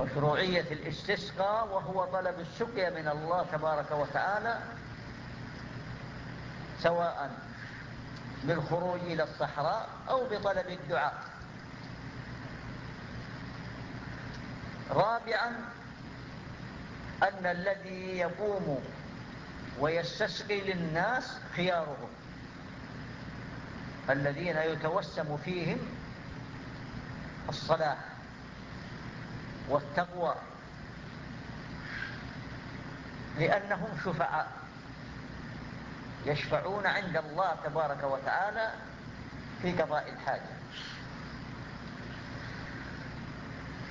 مشروعية الاستسقاء وهو طلب السقيا من الله تبارك وتعالى سواء بالخروج إلى الصحراء أو بطلب الدعاء. رابعا أن الذي يقوم ويستسقي للناس خيارهم الذين يتوسم فيهم الصلاح والتقوى. لأنهم شفعاء يشفعون عند الله تبارك وتعالى في قضاء الحاجة.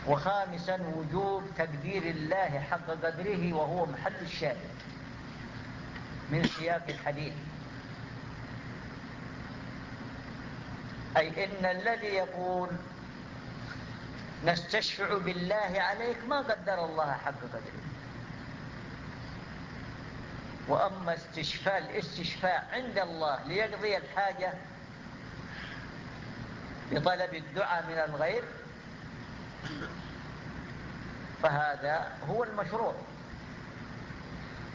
وخامسا وجوب تقدير الله حق قدره وهو محل الشاهد من سياق الحديث. أي إن الذي يقول نستشفع بالله عليك ما قدر الله حق قدره. وأما استشفاء الاستشفاء عند الله ليقضي الحاجة بطلب الدعاء من الغير فهذا هو المشروع.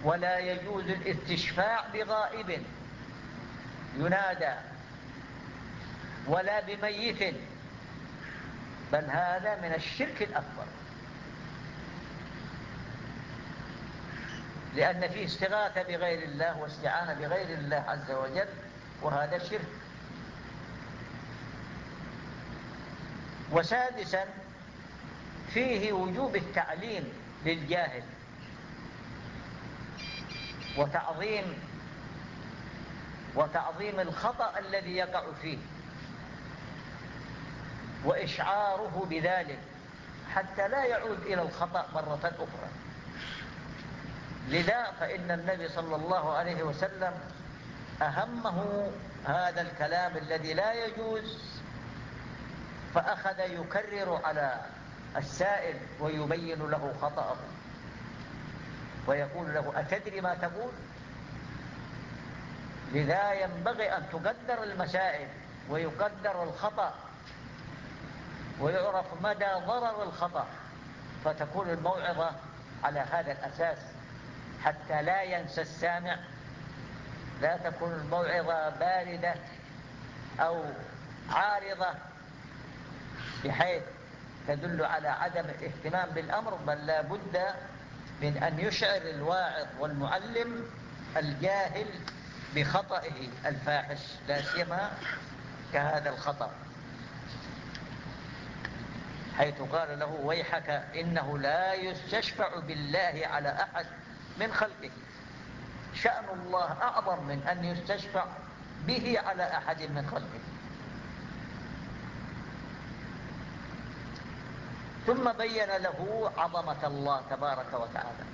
ولا يجوز الاستشفاع بغائب ينادى ولا بميت. بل هذا من الشرك الأكبر. لأن فيه استغاثة بغير الله واستعانة بغير الله عز وجل وهذا شرك. وسادسا فيه وجوب التعليم للجاهل وتعظيم وتعظيم الخطأ الذي يقع فيه. وإشعاره بذلك حتى لا يعود إلى الخطأ مرة أخرى. لذا فإن النبي صلى الله عليه وسلم أهمه هذا الكلام الذي لا يجوز فأخذ يكرر على السائل ويبين له خطأه ويقول له أتدري ما تقول؟ لذا ينبغي أن تقدر المسائل ويقدر الخطأ ويعرف مدى ضرر الخطأ فتكون الموعظة على هذا الأساس حتى لا ينسى السامع. لا تكون الموعظة باردة أو عارضة بحيث تدل على عدم الاهتمام بالأمر بل لا بد من أن يشعر الواعظ والمعلم الجاهل بخطئه الفاحش لا سيما كهذا الخطأ. حيث قال له ويحك إنه لا يستشفع بالله على أحد من خلقه. شأن الله أعظم من أن يستشفع به على أحد من خلقه. ثم بين له عظمة الله تبارك وتعالى.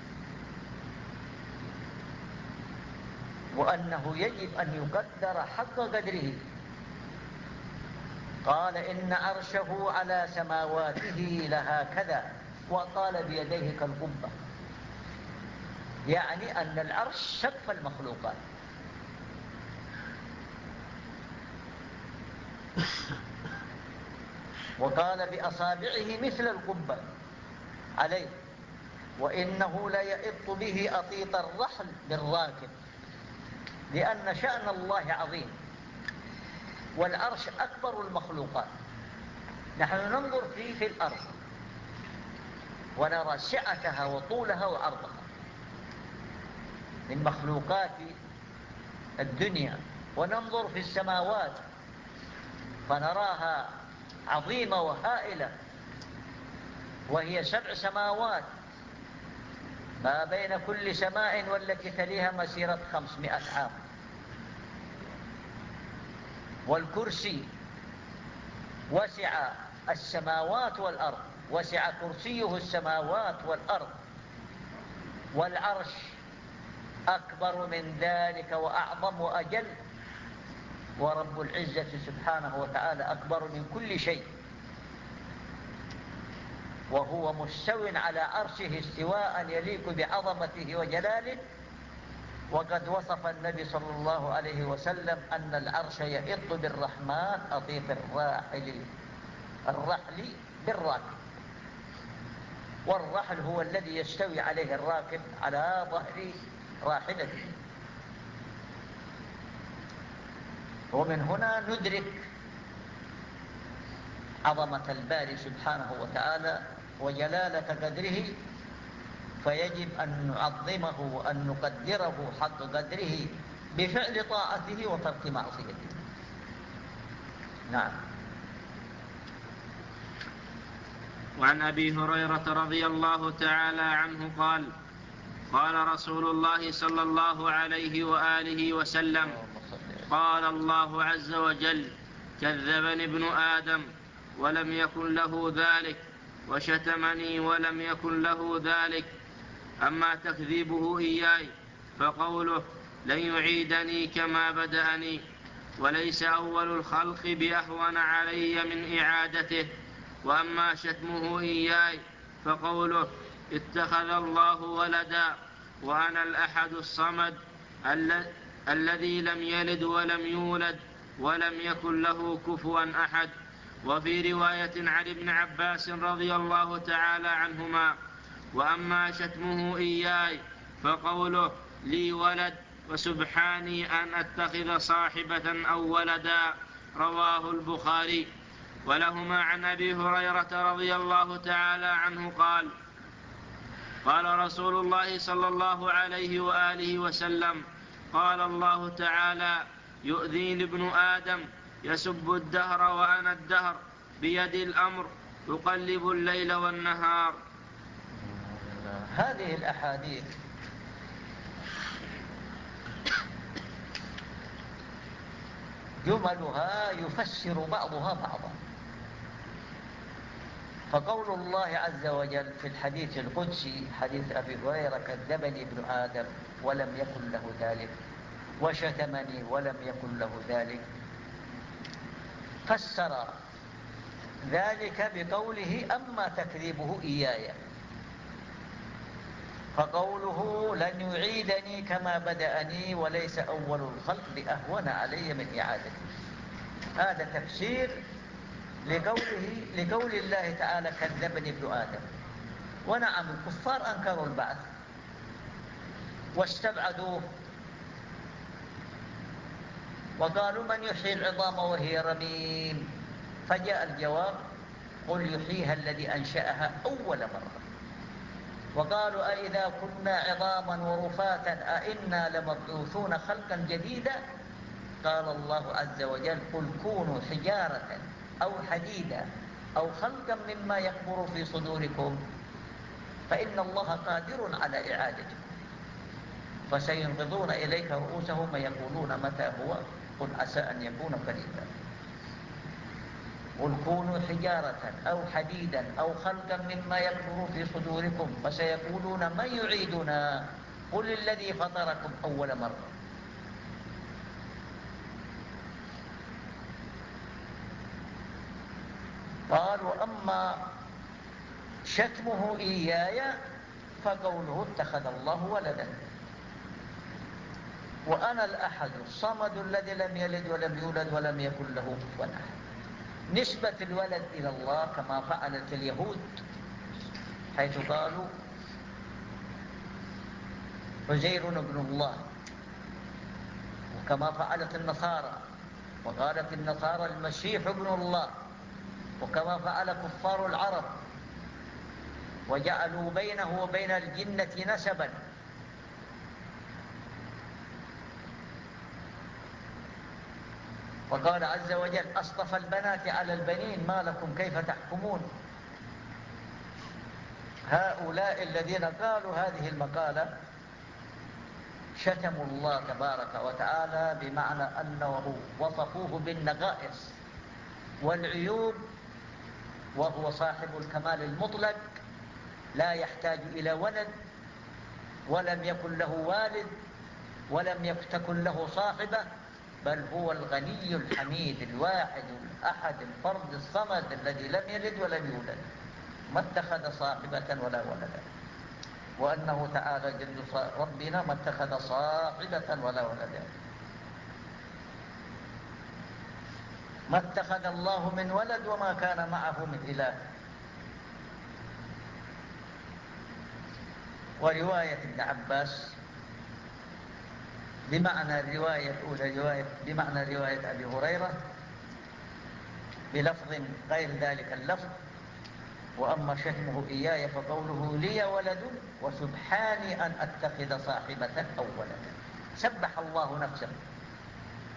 وأنه يجب أن يقدر حق قدره. قال إن عرشه على سماواته لها كذا وقال بيديه كالقبة. يعني أن العرش سقف المخلوقات. وقال بأصابعه مثل القبة عليه. وإنه ليئط به أطيط الرحل بالراكب لأن شأن الله عظيم. والعرش أكبر المخلوقات. نحن ننظر فيه في الأرض. ونرى سعتها وطولها وعرضها. من مخلوقات الدنيا. وننظر في السماوات. فنراها عظيمة وهائلة. وهي سبع سماوات. ما بين كل سماء والتي تليها مسيرة خمسمائة عام. والكرسي وسع السماوات والأرض وسع كرسيه السماوات والأرض والعرش أكبر من ذلك وأعظم وأجل. ورب العزة سبحانه وتعالى أكبر من كل شيء. وهو مستو على عرشه استواء يليق بعظمته وجلاله. وقد وصف النبي صلى الله عليه وسلم أن العرش يئط بالرحمن أطيط الراحل الرحل بالراكب. والرحل هو الذي يستوي عليه الراكب على ظهر راحلته. ومن هنا ندرك عظمة الباري سبحانه وتعالى وجلالة قدره فيجب أن نعظمه وأن نقدره حق قدره بفعل طاعته وترك معصيته. نعم. وعن أبي هريرة رضي الله تعالى عنه قال قال رسول الله صلى الله عليه وآله وسلم قال الله عز وجل كذبني ابن آدم ولم يكن له ذلك وشتمني ولم يكن له ذلك أما تكذيبه إياي فقوله لن يعيدني كما بدأني وليس أول الخلق بأهون علي من إعادته. وأما شتمه إياي فقوله اتخذ الله ولدا وأنا الأحد الصمد الذي لم يلد ولم يولد ولم يكن له كفوا أحد. وفي رواية عن ابن عباس رضي الله تعالى عنهما وأما شتمه إياي فقوله لي ولد وسبحاني أن أتخذ صاحبة أو ولدا رواه البخاري. ولهما عن أبي هريرة رضي الله تعالى عنه قال قال رسول الله صلى الله عليه وآله وسلم قال الله تعالى يؤذيني ابن آدم يسب الدهر وأنا الدهر بيدي الأمر أقلب الليل والنهار. هذه الأحاديث. جملها يفسر بعضها بعضا. فقول الله عز وجل في الحديث القدسي حديث أبي هريرة كذبني ابن آدم ولم يكن له ذلك وشتمني ولم يكن له ذلك. فسر ذلك بقوله أما تكذيبه إياي. فقوله لن يعيدني كما بدأني وليس أول الخلق بأهون علي من إعادتي. هذا تفسير لقوله لقول الله تعالى كذبني ابن آدم. ونعم الكفار أنكروا البعث واستبعدوه. وقالوا من يحيي العظام وهي رميم؟ فجاء الجواب قل يحييها الذي أنشأها أول مرة. وقالوا أئذا كنا عظاما ورفاتا أئنا لمبعوثون خلقا جديدا؟ قال الله عز وجل قل كونوا حجارة أو حديدا أو خلقا مما يكبر في صدوركم فإن الله قادر على إعادتكم فسينقضون إليك رؤوسهم ويقولون متى هو؟ قل عسى أن يكون قريبا. قل كونوا حجارة أو حديدا أو خلقا مما يكبر في صدوركم فسيقولون من يعيدنا. قل الذي فطركم أول مرة. قال وأما شتمه إياي فقوله اتخذ الله ولدا. وأنا الأحد الصمد الذي لم يلد ولم يولد ولم يكن له كفوا أحد. نسبة الولد إلى الله كما فعلت اليهود حيث قالوا عزير ابن الله وكما فعلت النصارى وقالت النصارى المسيح ابن الله وكما فعل كفار العرب وجعلوا بينه وبين الجنة نسبا. وقال عز وجل أصطفى البنات على البنين ما لكم كيف تحكمون؟ هؤلاء الذين قالوا هذه المقالة شتموا الله تبارك وتعالى بمعنى أنه وصفوه بالنقائص والعيوب وهو صاحب الكمال المطلق لا يحتاج إلى ولد ولم يكن له والد ولم تكن له صاحبة. بل هو الغني الحميد الواحد الأحد الفرد الصمد الذي لم يلد ولم يولد ما اتخذ صاحبة ولا ولدا. وأنه تعالى جل ربنا ما اتخذ صاحبة ولا ولدا. ما اتخذ الله من ولد وما كان معه من إله. ورواية ابن عباس بمعنى الرواية الأولى رواية بمعنى رواية أبي هريرة بلفظ غير ذلك اللفظ وأما شتمه إياي فقوله لي ولد وسبحاني أن أتخذ صاحبة أو ولدا سبح الله نفسه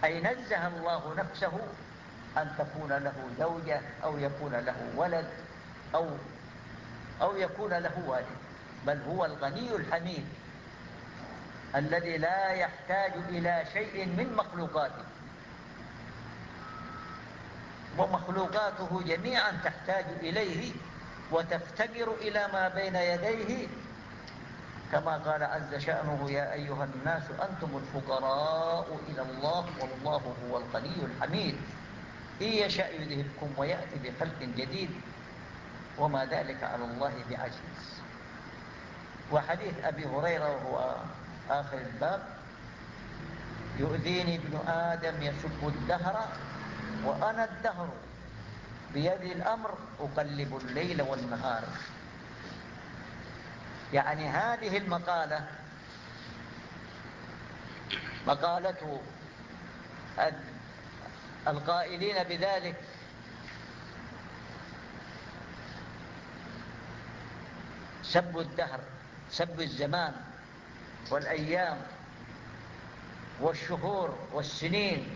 أي نزه الله نفسه أن تكون له زوجة أو يكون له ولد أو, أو يكون له والد بل هو الغني الحميد. الذي لا يحتاج إلى شيء من مخلوقاته. ومخلوقاته جميعا تحتاج إليه وتفتقر إلى ما بين يديه. كما قال عز شأنه يا أيها الناس أنتم الفقراء إلى الله والله هو الغني الحميد. إن يشأ يذهبكم ويأتي بخلق جديد. وما ذلك على الله بعجيز وحديث أبي هريرة وهو آخر الباب. يؤذيني ابن آدم يسب الدهر وأنا الدهر. بيدي الأمر أقلب الليل والنهار. يعني هذه المقالة مقالة القائلين بذلك. سب الدهر سب الزمان. والأيام والشهور والسنين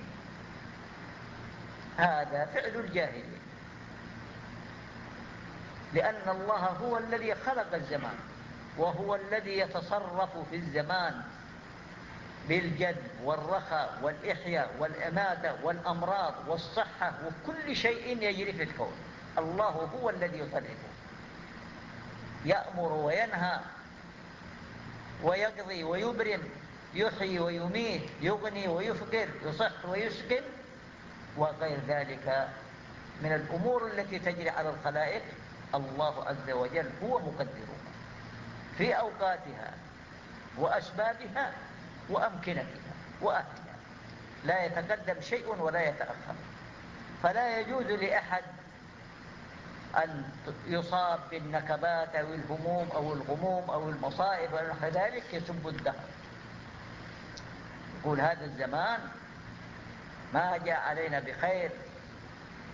هذا فعل الجاهلين لأن الله هو الذي خلق الزمان وهو الذي يتصرف في الزمان بالجد والرخاء والإحياء والإماتة والأمراض والصحة وكل شيء يجري في الكون. الله هو الذي يصرفه يأمر وينهى ويقضي ويبرم يحيي ويميت يغني ويفقر يصح ويسكن وغير ذلك من الأمور التي تجري على الخلائق. الله عز وجل هو مقدرها في أوقاتها وأسبابها وأمكنتها وأهلها. لا يتقدم شيء ولا يتأخر. فلا يجوز لأحد أن يصاب بالنكبات أو الهموم أو الغموم أو المصائب أو ذلك يسب الدهر. يقول هذا الزمان ما جاء علينا بخير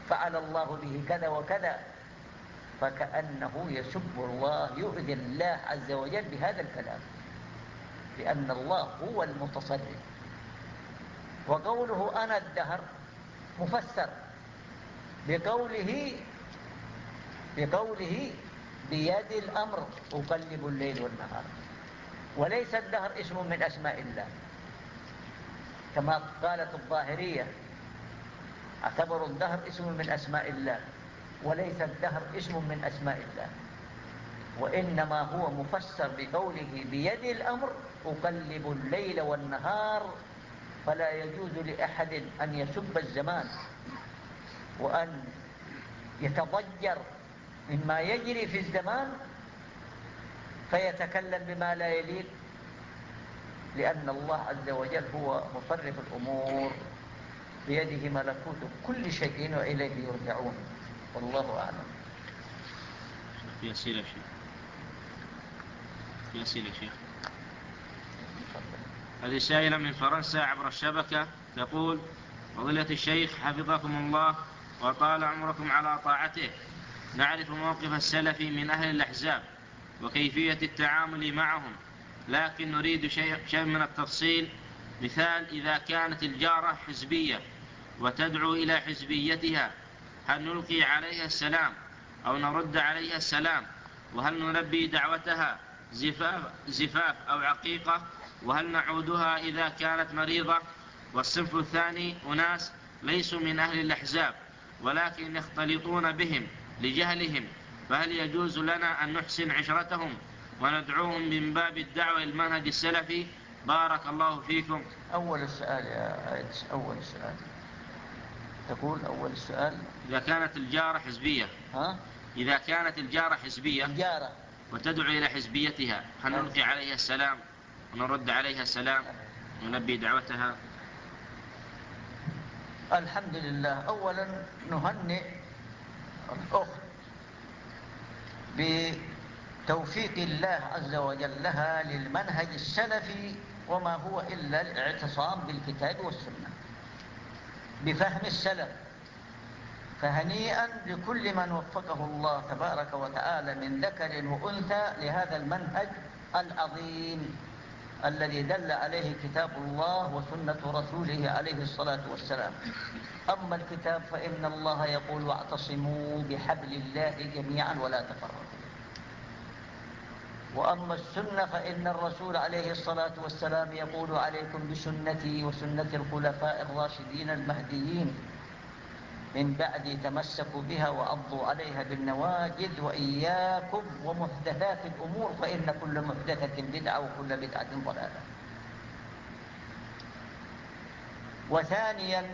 فعل الله به كذا وكذا فكأنه يسب الله يؤذي الله عز وجل بهذا الكلام لأن الله هو المتصرف. وقوله أنا الدهر مفسر بقوله بقوله بيد الأمر أقلب الليل والنهار. وليس الدهر اسم من أسماء الله. كما قالت الظاهرية اعتبروا الدهر اسم من أسماء الله. وليس الدهر اسم من أسماء الله. وإنما هو مفسر بقوله بيد الأمر أقلب الليل والنهار. فلا يجوز لأحد أن يسب الزمان. وأن يتضجر مما يجري في الزمان فيتكلم بما لا يليق لأن الله عز وجل هو مصرف الأمور بيده ملكوت كل شيء وإليه يرجعون. والله أعلم. في أسئلة شيخ؟ في أسئلة شيخ؟ هذه سائلة من فرنسا عبر الشبكة تقول فضيلة الشيخ حفظكم الله وطال عمركم على طاعته. نعرف موقف السلف من أهل الأحزاب وكيفية التعامل معهم لكن نريد شيء, من التفصيل. مثال إذا كانت الجارة حزبية وتدعو إلى حزبيتها هل نلقي عليها السلام أو نرد عليها السلام؟ وهل نلبي دعوتها زفاف, زفاف أو عقيقة؟ وهل نعودها إذا كانت مريضة؟ والصنف الثاني أناس ليسوا من أهل الأحزاب ولكن يختلطون بهم. لجهلهم فهل يجوز لنا أن نحسن عشرتهم وندعوهم من باب الدعوة المنهج السلفي؟ بارك الله فيكم. أول السؤال يا آية أول السؤال. تقول أول السؤال؟ إذا كانت الجارة حزبية. ها؟ إذا كانت الجارة حزبية الجارة. وتدعو إلى حزبيتها هل نلقي عليها السلام؟ ونرد عليها السلام؟ ونبي دعوتها؟ الحمد لله. أولا نهنئ الأخت توفيق الله عز وجل لها للمنهج السلفي وما هو إلا الاعتصام بالكتاب والسنة. بفهم السلف. فهنيئا لكل من وفقه الله تبارك وتعالى من ذكر وأنثى لهذا المنهج العظيم. الذي دل عليه كتاب الله وسنة رسوله عليه الصلاة والسلام. أما الكتاب فإن الله يقول واعتصموا بحبل الله جميعا ولا تفرقوا. وأما السنة فإن الرسول عليه الصلاة والسلام يقول عليكم بسنتي وسنة الخلفاء الراشدين المهديين من بعد تمسكوا بها وعضوا عليها بالنواجد وإياكم ومحدثات الأمور فإن كل محدثة بدعة وكل بدعة ضلالة. وثانيا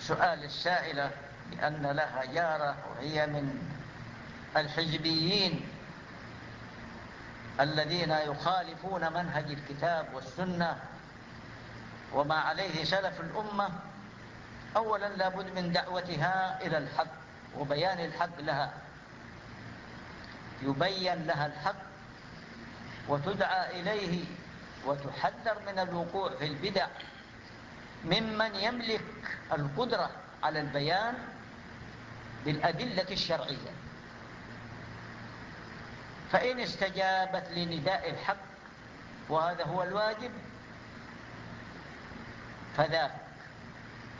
سؤال السائلة بأن لها جارة وهي من الحزبيين الذين يخالفون منهج الكتاب والسنة وما عليه سلف الأمة. أولا لابد من دعوتها إلى الحق وبيان الحق لها. يبين لها الحق وتدعى إليه وتحذر من الوقوع في البدع. ممن يملك القدرة على البيان بالأدلة الشرعية. فإن استجابت لنداء الحق وهذا هو الواجب فذاك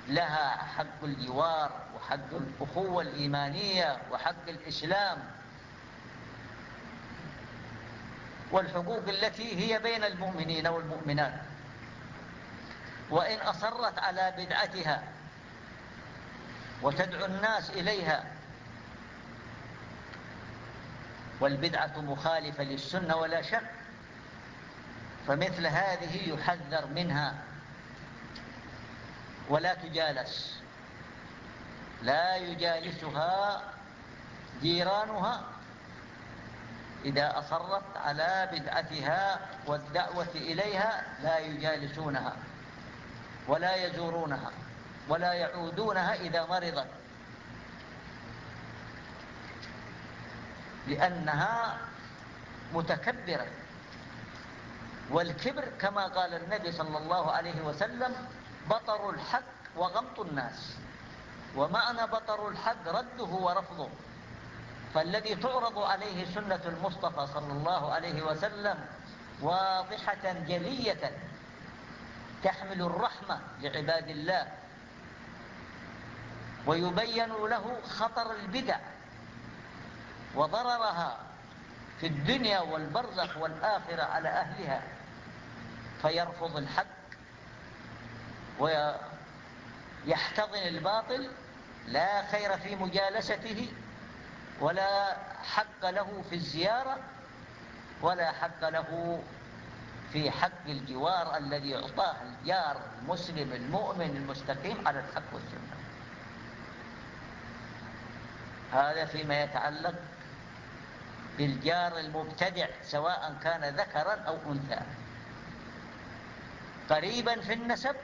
لها حق الجوار وحق الأخوة الإيمانية وحق الإسلام والحقوق التي هي بين المؤمنين والمؤمنات. وإن أصرت على بدعتها وتدعو الناس إليها والبدعة مخالفة للسنة ولا شك فمثل هذه يحذر منها ولا تجالس. لا يجالسها جيرانها إذا أصرت على بدعتها والدعوة إليها لا يجالسونها ولا يزورونها ولا يعودونها إذا مرضت. لأنها متكبرة. والكبر كما قال النبي صلى الله عليه وسلم بطر الحق وغمط الناس. ومعنى بطر الحق؟ رده ورفضه. فالذي تعرض عليه سنة المصطفى صلى الله عليه وسلم واضحة جلية تحمل الرحمة لعباد الله ويبين له خطر البدع وضررها في الدنيا والبرزخ والآخرة على أهلها فيرفض الحق ويحتضن الباطل لا خير في مجالسته ولا حق له في الزيارة ولا حق له في حق الجوار الذي يعطاه الجار المسلم المؤمن المستقيم على الحق والسنة. هذا فيما يتعلق بالجار المبتدع سواء كان ذكرا أو أنثى. قريبا في النسب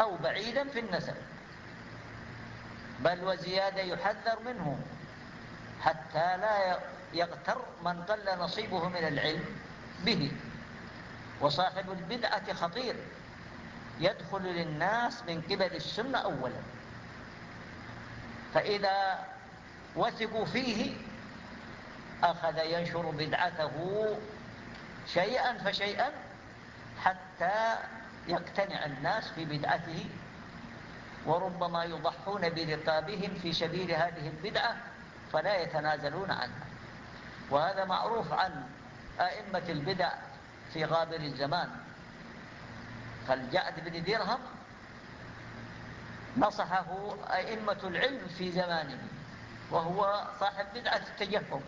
أو بعيدا في النسب. بل وزيادة يحذر منه. حتى لا يغتر من قل نصيبه من العلم به. وصاحب البدعة خطير. يدخل للناس من قبل السنة أولا. فإذا وثقوا فيه أخذ ينشر بدعته شيئا فشيئا حتى يقتنع الناس في بدعته وربما يضحون برقابهم في سبيل هذه البدعة فلا يتنازلون عنها. وهذا معروف عن أئمة البدع في غابر الزمان. فالجعد بن درهم نصحه أئمة العلم في زمانه وهو صاحب بدعة التجهم.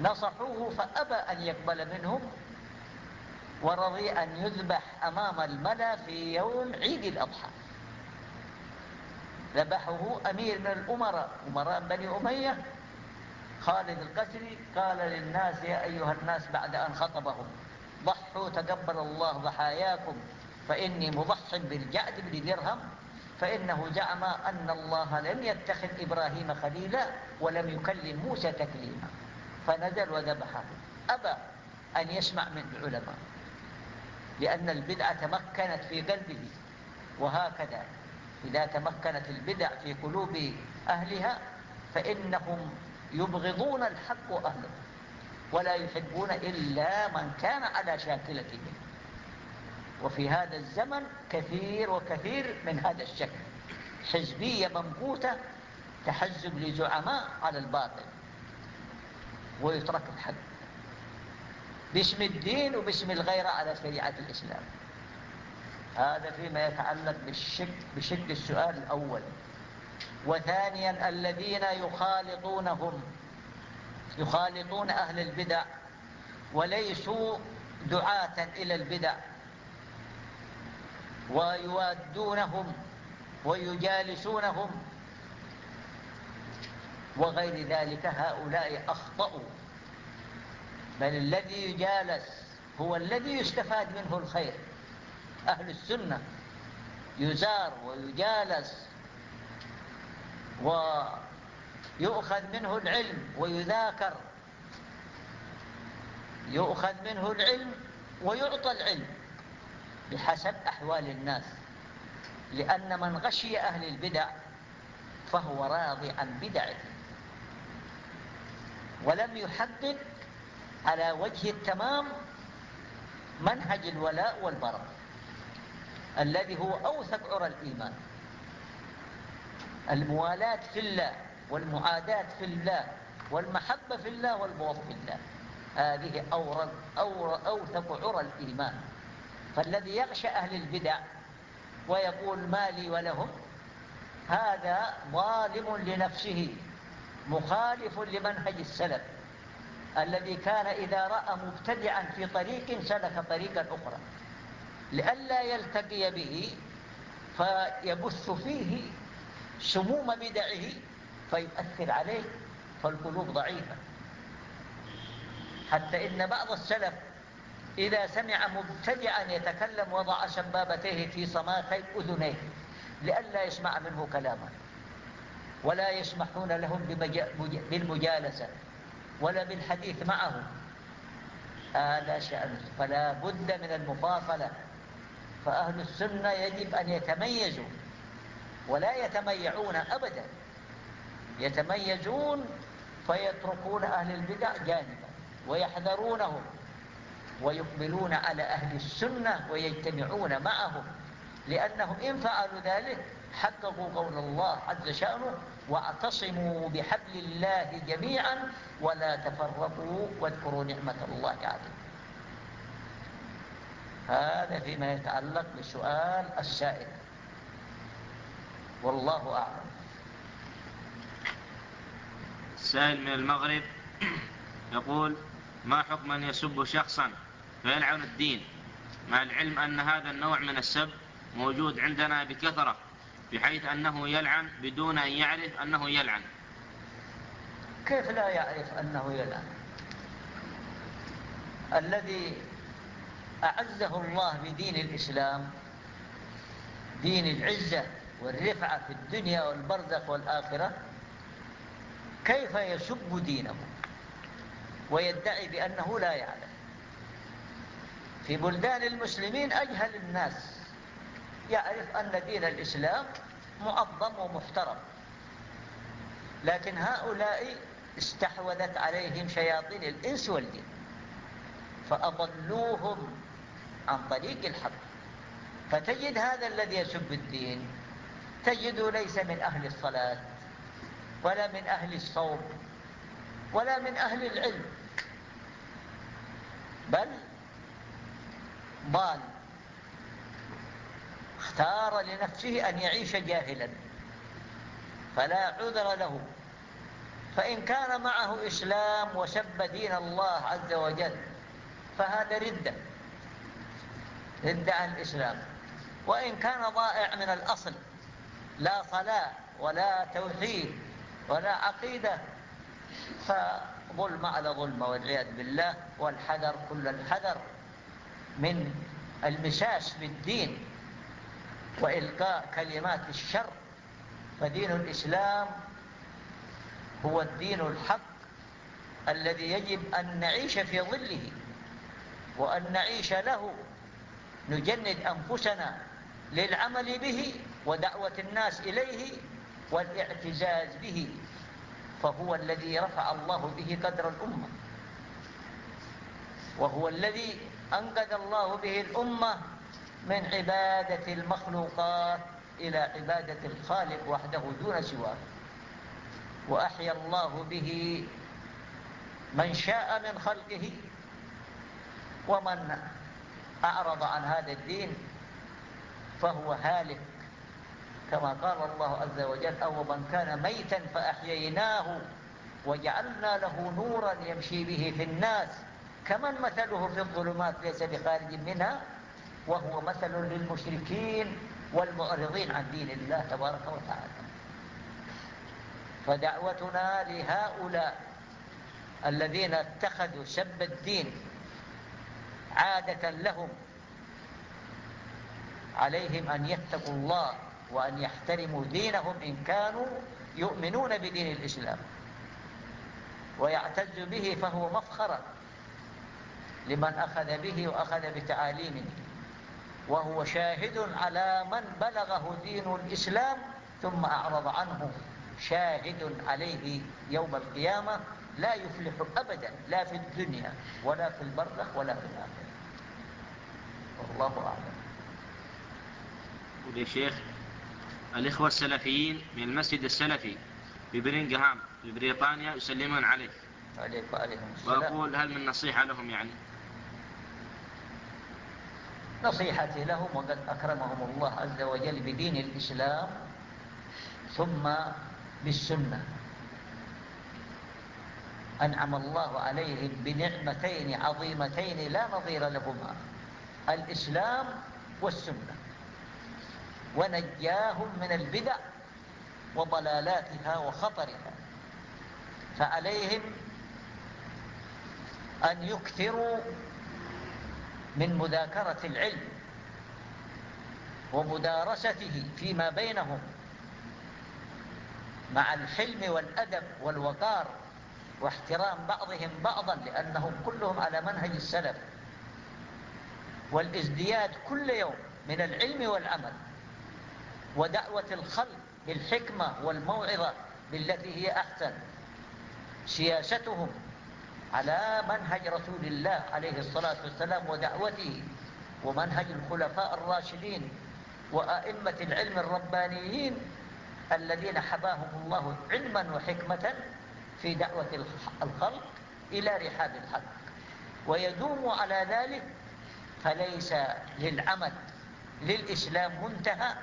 نصحوه فأبى أن يقبل منهم ورضي أن يذبح أمام الملا في يوم عيد الأضحى. ذبحه أمير من الأمراء أمراء بني أمية. خالد القسري قال للناس يا أيها الناس بعد أن خطبهم ضحوا تقبل الله ضحاياكم فإني مضح بالجعد بن درهم فإنه زعم أن الله لم يتخذ إبراهيم خليلا ولم يكلم موسى تكليما. فنزل وذبحه. أبى أن يسمع من العلماء. لأن البدعة تمكنت في قلبه وهكذا إذا تمكنت البدع في قلوب أهلها فإنهم يبغضون الحق أهله ولا يحبون إلا من كان على شاكلته وفي هذا الزمن كثير وكثير من هذا الشكل حزبية منبوتة تحزب لزعماء على الباطل ويترك الحق. باسم الدين وباسم الغيرة على شريعة الإسلام. هذا فيما يتعلق بالشك بشك السؤال الأول. وثانيا الذين يخالطونهم يخالطون أهل البدع وليسوا دعاة إلى البدع ويوادونهم ويجالسونهم وغير ذلك هؤلاء أخطأوا. بل الذي يجالس هو الذي يستفاد منه الخير. أهل السنة يزار ويجالس ويؤخذ منه العلم ويذاكر. يؤخذ منه العلم ويعطى العلم بحسب أحوال الناس. لأن من غشي أهل البدع فهو راضي عن بدعته. ولم يحقق على وجه التمام منهج الولاء والبراء الذي هو أوثق عرى الإيمان. الموالاة في الله والمعاداة في الله والمحبة في الله والبغض في الله. هذه أوثق عرى الإيمان. فالذي يغشى أهل البدع ويقول ما لي ولهم؟ هذا ظالم لنفسه مخالف لمنهج السلف. الذي كان إذا رأى مبتدعا في طريق سلك طريقا أخرى. لئلا يلتقي به فيبث فيه سموم بدعه فيؤثر عليه فالقلوب ضعيفة. حتى إن بعض السلف إذا سمع مبتدعا يتكلم وضع سبابتيه في صماخي أذنيه. لئلا يسمع منه كلاما ولا يسمحون لهم بالمجالسة. ولا بالحديث معه. هذا شأن. فلا بد من المفاصلة. فأهل السنة يجب أن يتميزوا. ولا يتميعون أبدا. يتميزون فيتركون أهل البدع جانبا. ويحذرونهم. ويقبلون على أهل السنة ويجتمعون معهم. لأنهم إن فعلوا ذلك حققوا قول الله عز شأنه واعتصموا بحبل الله جميعا ولا تفرقوا واذكروا نعمة الله عليكم. هذا فيما يتعلق بسؤال السائل. والله أعلم. السائل من المغرب يقول ما حكم من يسب شخصا فيلعن الدين؟ مع العلم أن هذا النوع من السب موجود عندنا بكثرة. بحيث أنه يلعن بدون أن يعرف أنه يلعن. كيف لا يعرف أنه يلعن؟ الذي أعزه الله بدين الإسلام دين العزة والرفعة في الدنيا والبرزخ والآخرة كيف يسب دينه؟ ويدعي بأنه لا يعلم. في بلدان المسلمين أجهل الناس يعرف أن دين الإسلام معظم ومحترم لكن هؤلاء استحوذت عليهم شياطين الإنس والجن فأضلوهم عن طريق الحق. فتجد هذا الذي يسب الدين تجده ليس من أهل الصلاة ولا من أهل الصوم ولا من أهل العلم بل ضال. اختار لنفسه أن يعيش جاهلا فلا عذر له. فإن كان معه إسلام وسب دين الله عز وجل فهذا ردة ردة عن الإسلام. وإن كان ضائع من الأصل لا صلاة ولا توحيد ولا عقيدة فظلم على ظلم والعياذ بالله والحذر كل الحذر من المساس بالدين وإلقاء كلمات الشر. فدين الإسلام هو الدين الحق الذي يجب أن نعيش في ظله وأن نعيش له. نجند أنفسنا للعمل به ودعوة الناس إليه والاعتزاز به. فهو الذي رفع الله به قدر الأمة. وهو الذي أنقذ الله به الأمة من عبادة المخلوقات إلى عبادة الخالق وحده دون سواه. وأحيا الله به من شاء من خلقه ومن أعرض عن هذا الدين فهو هالك. كما قال الله عز وجل أو من كان ميتا فأحييناه وجعلنا له نورا يمشي به في الناس. كمن مثله في الظلمات ليس بخارج منها؟ وهو مثل للمشركين والمعرضين عن دين الله تبارك وتعالى. فدعوتنا لهؤلاء الذين اتخذوا سب الدين عادة لهم عليهم أن يتقوا الله وأن يحترموا دينهم إن كانوا يؤمنون بدين الإسلام. ويعتز به فهو مفخرة لمن أخذ به وأخذ بتعاليمه. وهو شاهد على من بلغه دين الإسلام ثم أعرض عنه. شاهد عليه يوم القيامة لا يفلح أبدا لا في الدنيا ولا في البرزخ ولا في الآخرة. والله أعلم. يا شيخ الإخوة السلفيين من المسجد السلفي ببرينغهام في بريطانيا يسلمون عليك عليك وعليهم السلام. وأقول هل من نصيحة لهم يعني؟ نصيحتي لهم وقد أكرمهم الله عز وجل بدين الإسلام ثم بالسنة. أنعم الله عليهم بنعمتين عظيمتين لا نظير لهما الإسلام والسنة. ونجاهم من البدع وضلالاتها وخطرها فعليهم أن يكثروا من مذاكرة العلم ومدارسته فيما بينهم مع الحلم والأدب والوقار واحترام بعضهم بعضا لأنهم كلهم على منهج السلف والازدياد كل يوم من العلم والعمل ودعوة الخلق بالحكمة والموعظة بالتي هي أحسن سياستهم على منهج رسول الله عليه الصلاة والسلام ودعوته ومنهج الخلفاء الراشدين وأئمة العلم الربانيين الذين حباهم الله علما وحكمة في دعوة الخلق إلى رحاب الحق. ويدوم على ذلك فليس للعمل للإسلام منتهى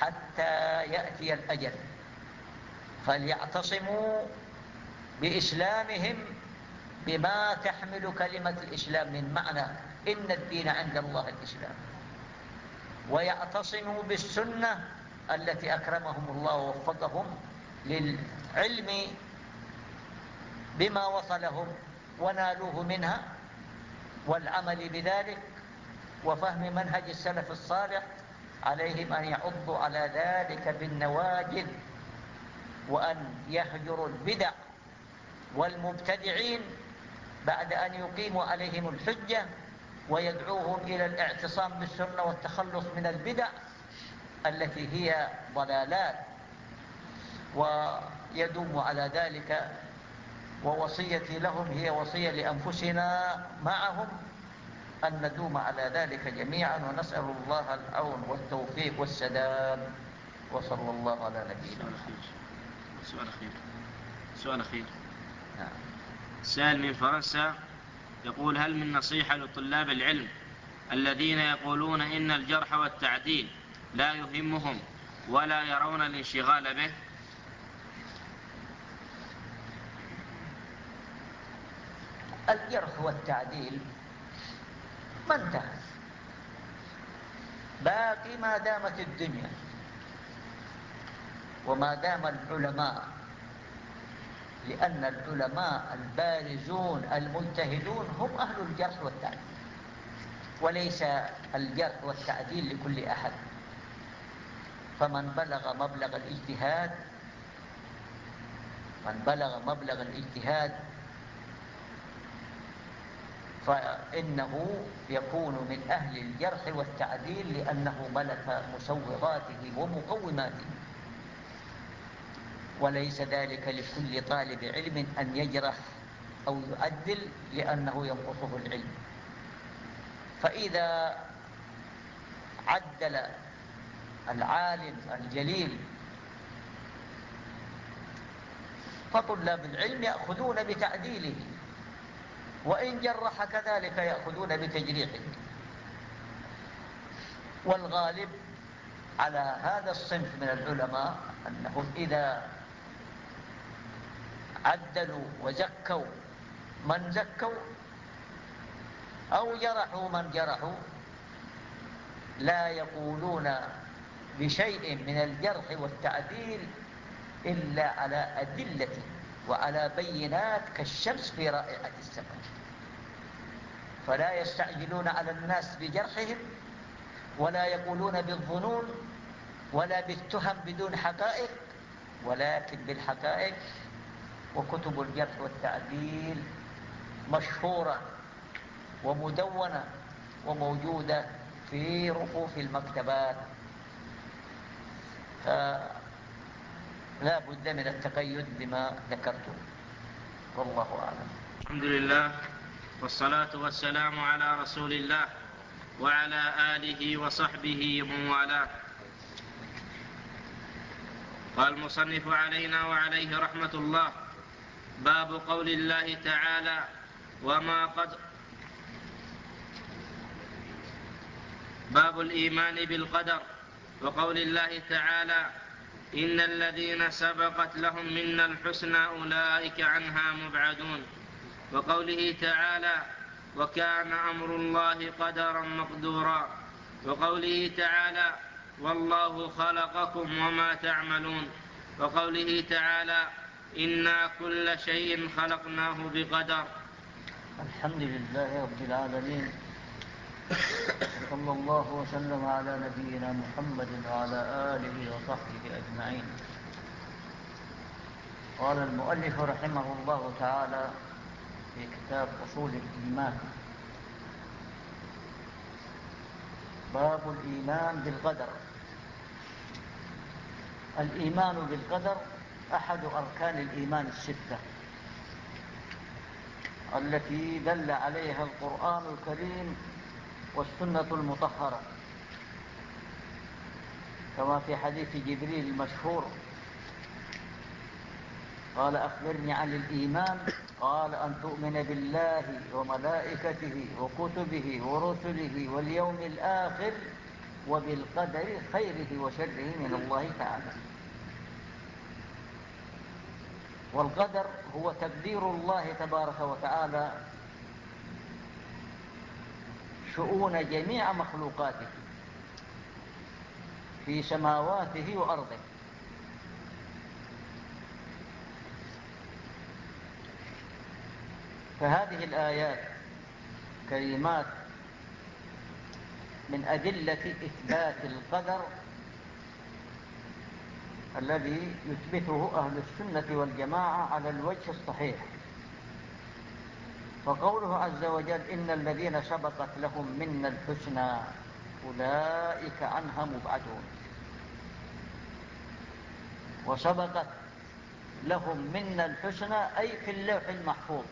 حتى يأتي الأجل. فليعتصموا بإسلامهم بما تحمل كلمة الإسلام من معنى إن الدين عند الله الإسلام. ويعتصموا بالسنة التي أكرمهم الله ووفقهم للعلم بما وصلهم ونالوه منها والعمل بذلك وفهم منهج السلف الصالح عليهم أن يعضوا على ذلك بالنواجذ وأن يهجروا البدع والمبتدعين بعد أن يقيموا عليهم الحجة ويدعوهم إلى الاعتصام بالسنة والتخلص من البدع التي هي ضلالات. ويدوم على ذلك ووصيتي لهم هي وصية لأنفسنا معهم أن ندوم على ذلك جميعا ونسأل الله العون والتوفيق والسداد. وصلى الله على نبينا سؤال أخير. سؤال أخير. نعم. سائل من فرنسا يقول هل من نصيحة لطلاب العلم الذين يقولون إن الجرح والتعديل لا يهمهم ولا يرون الانشغال به؟ الجرح والتعديل ما انتهى. باقي ما دامت الدنيا وما دام العلماء لأن العلماء البارزون المجتهدون هم أهل الجرح والتعديل وليس الجرح والتعديل لكل أحد. فمن بلغ مبلغ الاجتهاد من بلغ مبلغ الاجتهاد فإنه يكون من أهل الجرح والتعديل لأنه ملك مسوغاته ومقوماته. وليس ذلك لكل طالب علم أن يجرح أو يعدل لأنه ينقصه العلم. فإذا عدل العالم الجليل فطلاب العلم يأخذون بتعديله وإن جرح كذلك يأخذون بتجريحه. والغالب على هذا الصنف من العلماء أنهم إذا عدلوا وزكوا. من زكوا أو جرحوا من جرحوا. لا يقولون بشيء من الجرح والتعديل إلا على أدلة وعلى بينات كالشمس في رائحة السماء. فلا يستعجلون على الناس بجرحهم ولا يقولون بالظنون ولا بالتهم بدون حقائق ولكن بالحقائق وكتب الجرح والتعديل مشهورة ومدونة وموجودة في رفوف المكتبات. فلا بد من التقيد بما ذكرته والله أعلم. الحمد لله والصلاة والسلام على رسول الله وعلى آله وصحبه ومن والاه. قال المصنف علينا وعليه رحمة الله باب قول الله تعالى وما قد باب الإيمان بالقدر وقول الله تعالى إن الذين سبقت لهم منا الحسنى أولئك عنها مبعدون وقوله تعالى وكان أمر الله قدرا مقدورا وقوله تعالى والله خلقكم وما تعملون وقوله تعالى إنا كل شيء خلقناه بقدر. الحمد لله رب العالمين. صلى الله وسلم على نبينا محمد وعلى آله وصحبه أجمعين. قال المؤلف رحمه الله تعالى في كتاب أصول الإيمان. باب الإيمان بالقدر. الإيمان بالقدر أحد أركان الإيمان الستة التي دل عليها القرآن الكريم والسنة المطهرة. كما في حديث جبريل المشهور قال أخبرني عن الإيمان. قال أن تؤمن بالله وملائكته وكتبه ورسله واليوم الآخر وبالقدر خيره وشره من الله تعالى. والقدر هو تقدير الله تبارك وتعالى شؤون جميع مخلوقاته في سماواته وأرضه. فهذه الآيات كلمات من أدلة إثبات القدر الذي يثبته أهل السنة والجماعة على الوجه الصحيح. فقوله عز وجل إن الذين سبقت لهم منا الحسنى أولئك عنها مبعدون. وسبقت لهم منا الحسنى أي في اللوح المحفوظ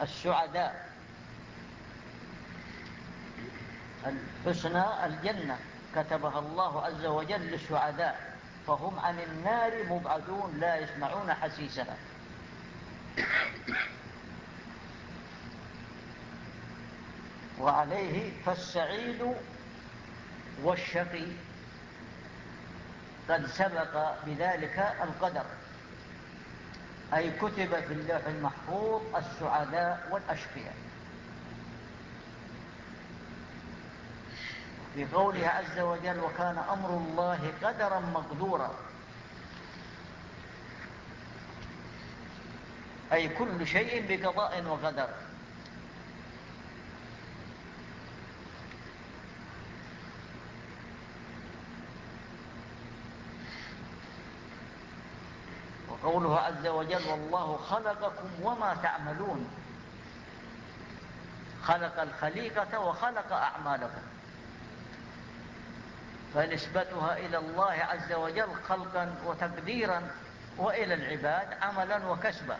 السعداء الحسنى الجنة كتبها الله عز وجل للسعداء فهم عن النار مبعدون لا يسمعون حسيسها. وعليه فالسعيد والشقي. قد سبق بذلك القدر. أي كتب في اللوح المحفوظ السعداء والأشقياء. في قوله عز وجل وكان أمر الله قدرا مقدورا. أي كل شيء بقضاء وقدر. وقوله عز وجل والله خلقكم وما تعملون. خلق الخليقة وخلق أعمالكم. فنسبتها إلى الله عز وجل خلقا وتقديرا وإلى العباد عملا وكسبا.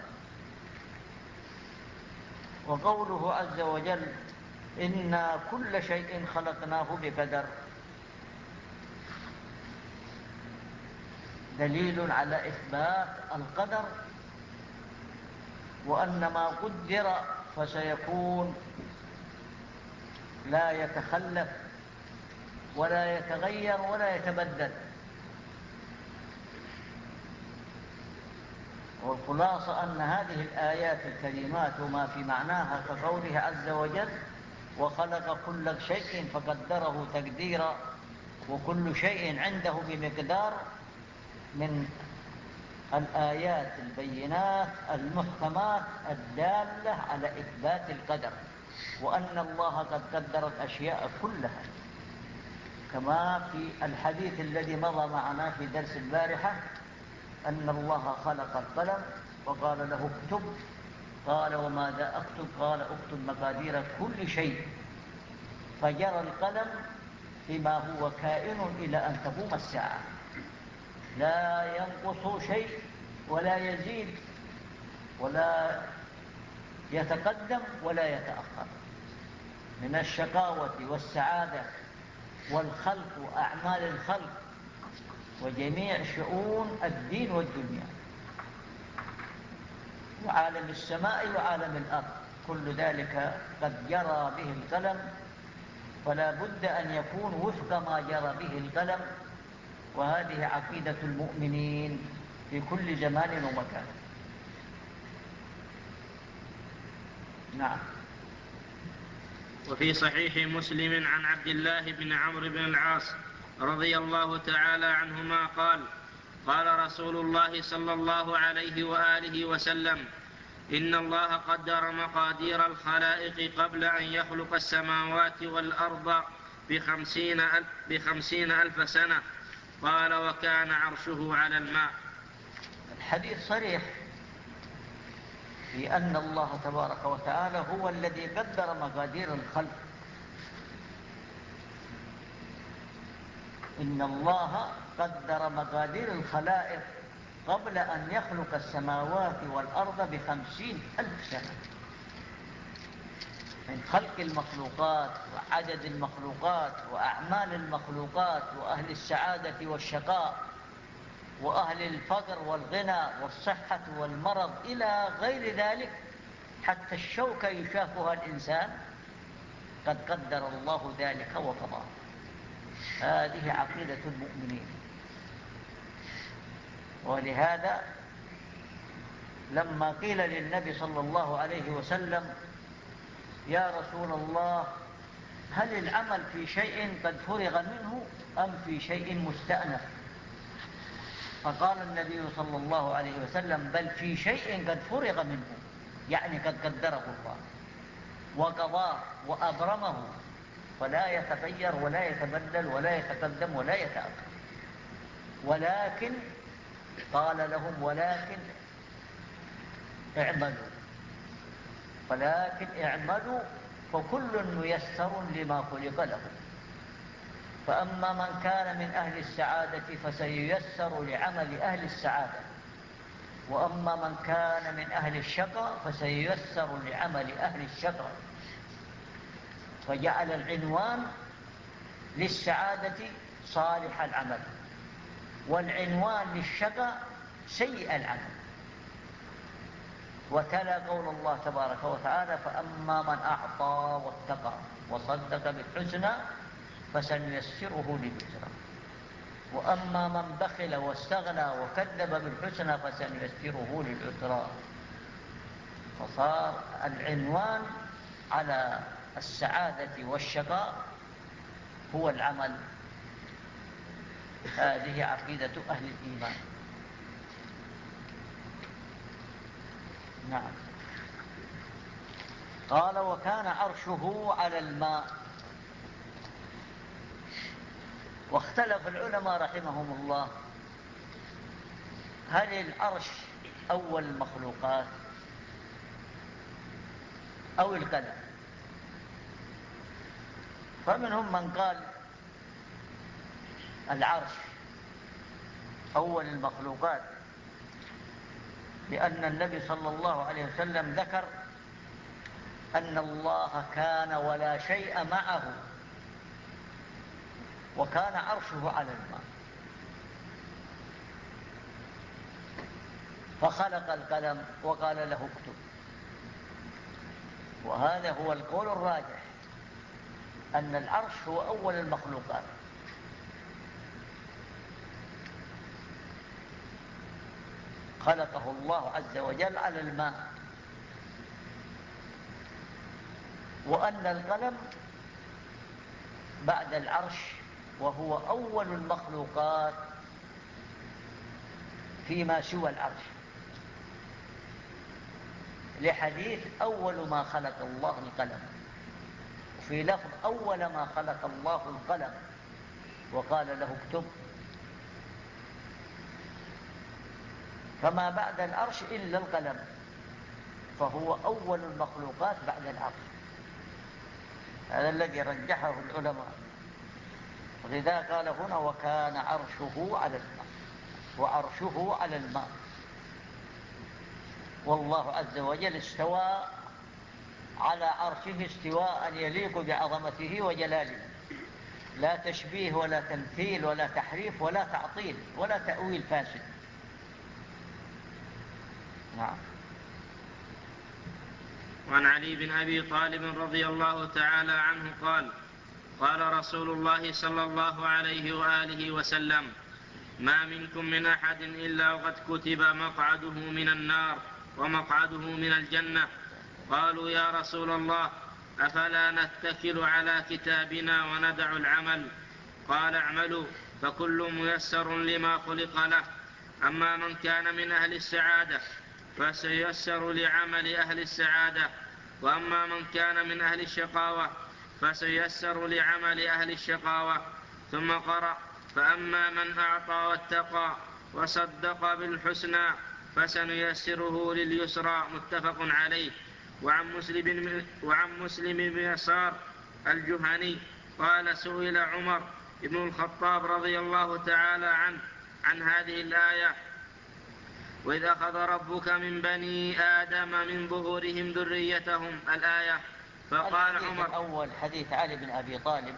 وقوله عز وجل إنا كل شيء خلقناه بقدر. دليل على إثبات القدر وأن ما قدر فسيكون لا يتخلف ولا يتغير ولا يتبدل. والخلاصة أن هذه الآيات الكريمات وما في معناها كقوله عز وجل وخلق كل شيء فقدره تقديرا وكل شيء عنده بمقدار من الآيات البينات المحكمات الدالة على إثبات القدر وأن الله قد قدر الأشياء كلها. كما في الحديث الذي مضى معنا في درس البارحة أن الله خلق القلم وقال له اكتب. قال وماذا أكتب؟ قال اكتب مقادير كل شيء. فجرى القلم فيما هو كائن إلى أن تقوم الساعة. لا ينقص شيء ولا يزيد ولا يتقدم ولا يتأخر. من الشقاوة والسعادة والخلق وأعمال الخلق وجميع شؤون الدين والدنيا. وعالم السماء وعالم الأرض. كل ذلك قد جرى به القلم. فلا بد أن يكون وفق ما جرى به القلم. وهذه عقيدة المؤمنين في كل زمان ومكان. نعم. وفي صحيح مسلم عن عبد الله بن عمرو بن العاص رضي الله تعالى عنهما قال قال رسول الله صلى الله عليه وآله وسلم إن الله قدر مقادير الخلائق قبل أن يخلق السماوات والأرض بخمسين ألف, بخمسين ألف سنة. قال وكان عرشه على الماء. الحديث صريح. في أن الله تبارك وتعالى هو الذي قدر مقادير الخلق. إن الله قدر مقادير الخلائق قبل أن يخلق السماوات والأرض بخمسين ألف سنة. من خلق المخلوقات وعدد المخلوقات وأعمال المخلوقات وأهل السعادة والشقاء وأهل الفقر والغنى والصحة والمرض إلى غير ذلك حتى الشوكة يشافها الإنسان. قد قدر الله ذلك وقضاه هذه عقيدة المؤمنين. ولهذا لما قيل للنبي صلى الله عليه وسلم يا رسول الله هل العمل في شيء قد فرغ منه أم في شيء مستأنف؟ فقال النبي صلى الله عليه وسلم بل في شيء قد فرغ منه يعني قد قدره الله وقضاه وأبرمه فلا يتغير ولا يتبدل ولا يتقدم ولا يتأخر. ولكن قال لهم ولكن اعملوا ولكن اعملوا فكل ميسر لما خلق له فأما من كان من أهل السعادة فسييسر لعمل أهل السعادة. وأما من كان من أهل الشقى فسييسر لعمل أهل الشقى فجعل العنوان للسعادة صالح العمل والعنوان للشقى سيء العمل. وتلا قول الله تبارك وتعالى فأما من أعطى واتقى وصدق بالحسنى فسنيسره لليسرى. وأما من بخل واستغنى وكذب بالحسنى فسنيسره للعسرى. فصار العنوان على السعادة والشقاء هو العمل. هذه عقيدة أهل الإيمان. نعم. قال وكان عرشه على الماء. واختلف العلماء رحمهم الله. هل العرش أول المخلوقات أو القلم؟ فمنهم من قال العرش أول المخلوقات لأن النبي صلى الله عليه وسلم ذكر أن الله كان ولا شيء معه. وكان عرشه على الماء. فخلق القلم وقال له اكتب. وهذا هو القول الراجح أن العرش هو أول المخلوقات. خلقه الله عز وجل على الماء. وأن القلم بعد العرش وهو أول المخلوقات فيما سوى العرش لحديث أول ما خلق الله القلم. في لفظ أول ما خلق الله القلم. وقال له اكتب. فما بعد العرش إلا القلم. فهو أول المخلوقات بعد العرش هذا الذي رجحه العلماء. ولذا قال هنا وكان عرشه على الماء. وعرشه على الماء. والله عز وجل استوى على عرشه استواء يليق بعظمته وجلاله. لا تشبيه ولا تمثيل ولا تحريف ولا تعطيل ولا تأويل فاسد. نعم. وعن علي بن أبي طالب رضي الله تعالى عنه قال قال رسول الله صلى الله عليه وآله وسلم ما منكم من أحد إلا وقد كتب مقعده من النار ومقعده من الجنة. قالوا يا رسول الله أفلا نتكل على كتابنا وندع العمل؟ قال اعملوا فكل ميسر لما خلق له. أما من كان من أهل السعادة فسيسر لعمل أهل السعادة وأما من كان من أهل الشقاوة فسيسر لعمل أهل الشقاوة. ثم قرأ فأما من أعطى واتقى وصدق بالحسنى فسنيسره لليسرى. متفق عليه. وعن مسلم وعن مسلم بن يسار الجهني قال سئل عمر بن الخطاب رضي الله تعالى عنه عن هذه الآية وإذ أخذ ربك من بني آدم من ظهورهم ذريتهم. الآية فقال عمر الأول حديث علي بن أبي طالب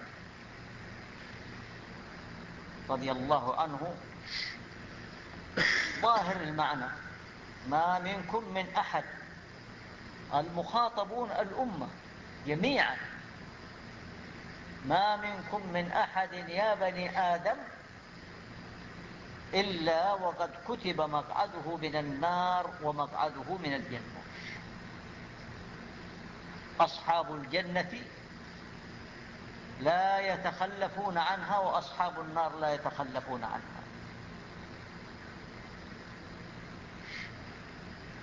رضي الله عنه. ظاهر المعنى ما منكم من أحد. المخاطبون الأمة جميعا. ما منكم من أحد يا بني آدم إلا وقد كتب مقعده من النار ومقعده من الجنة. أصحاب الجنة لا يتخلفون عنها وأصحاب النار لا يتخلفون عنها.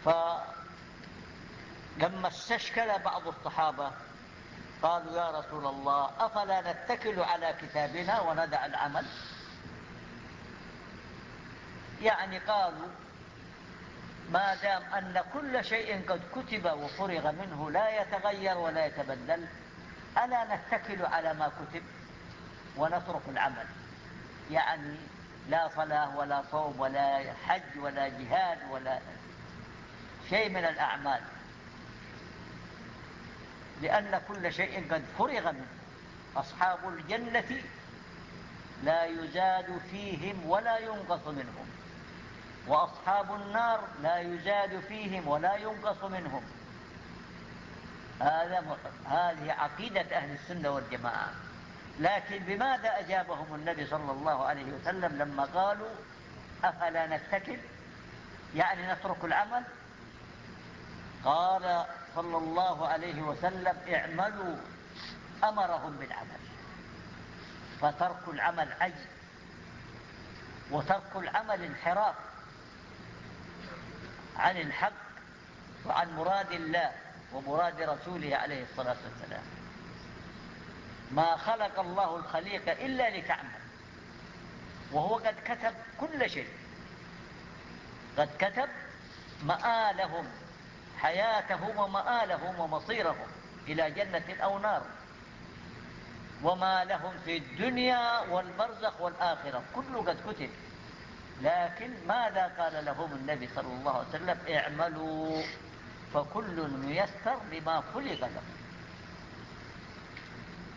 فلما استشكل بعض الصحابة قالوا يا رسول الله أفلا نتكل على كتابنا وندع العمل؟ يعني قالوا ما دام أن كل شيء قد كتب وفرغ منه لا يتغير ولا يتبدل ألا نتكل على ما كتب ونترك العمل؟ يعني لا صلاة ولا صوم ولا حج ولا جهاد ولا شيء من الأعمال. لأن كل شيء قد فرغ منه. أصحاب الجنة لا يزاد فيهم ولا ينقص منهم. وأصحاب النار لا يزاد فيهم ولا ينقص منهم. هذا هذه عقيدة أهل السنة والجماعة. لكن بماذا أجابهم النبي صلى الله عليه وسلم لما قالوا أفلا نتكل يعني نترك العمل؟ قال صلى الله عليه وسلم اعملوا أمرهم بالعمل. فترك العمل عجز وترك العمل انحراف. عن الحق وعن مراد الله ومراد رسوله عليه الصلاة والسلام. ما خلق الله الخليقة إلا لتعمل. وهو قد كتب كل شيء. قد كتب مآلهم حياتهم ومآلهم ومصيرهم إلى جنة أو نار. وما لهم في الدنيا والبرزخ والآخرة. كله قد كتب. لكن ماذا قال لهم النبي صلى الله عليه وسلم؟ اعملوا. فكل ميسر لما خلق له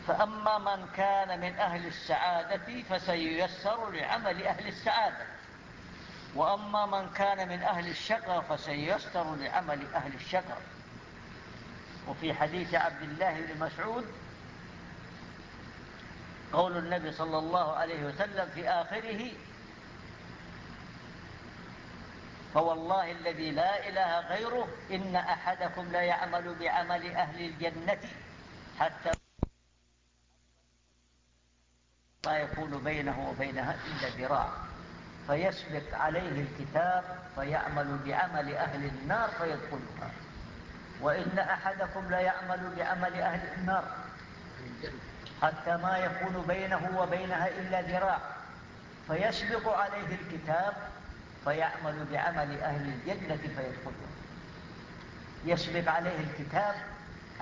فأما من كان من أهل السعادة فسييسر لعمل أهل السعادة. وأما من كان من أهل الشقى فسييسر لعمل أهل الشقى وفي حديث عبد الله بن مسعود قول النبي صلى الله عليه وسلم في آخره فوالله الذي لا إله غيره إن أحدكم لا يعمل بعمل أهل الجنة حتى ما يكون بينه وبينها إلا ذراع. فيسبق عليه الكتاب فيعمل بعمل أهل النار فيدخلها. وإن أحدكم لا يعمل بعمل أهل النار حتى ما يكون بينه وبينها إلا ذراع. فيسبق عليه الكتاب فيعمل بعمل أهل الجنة فيدخلها يسبق عليه الكتاب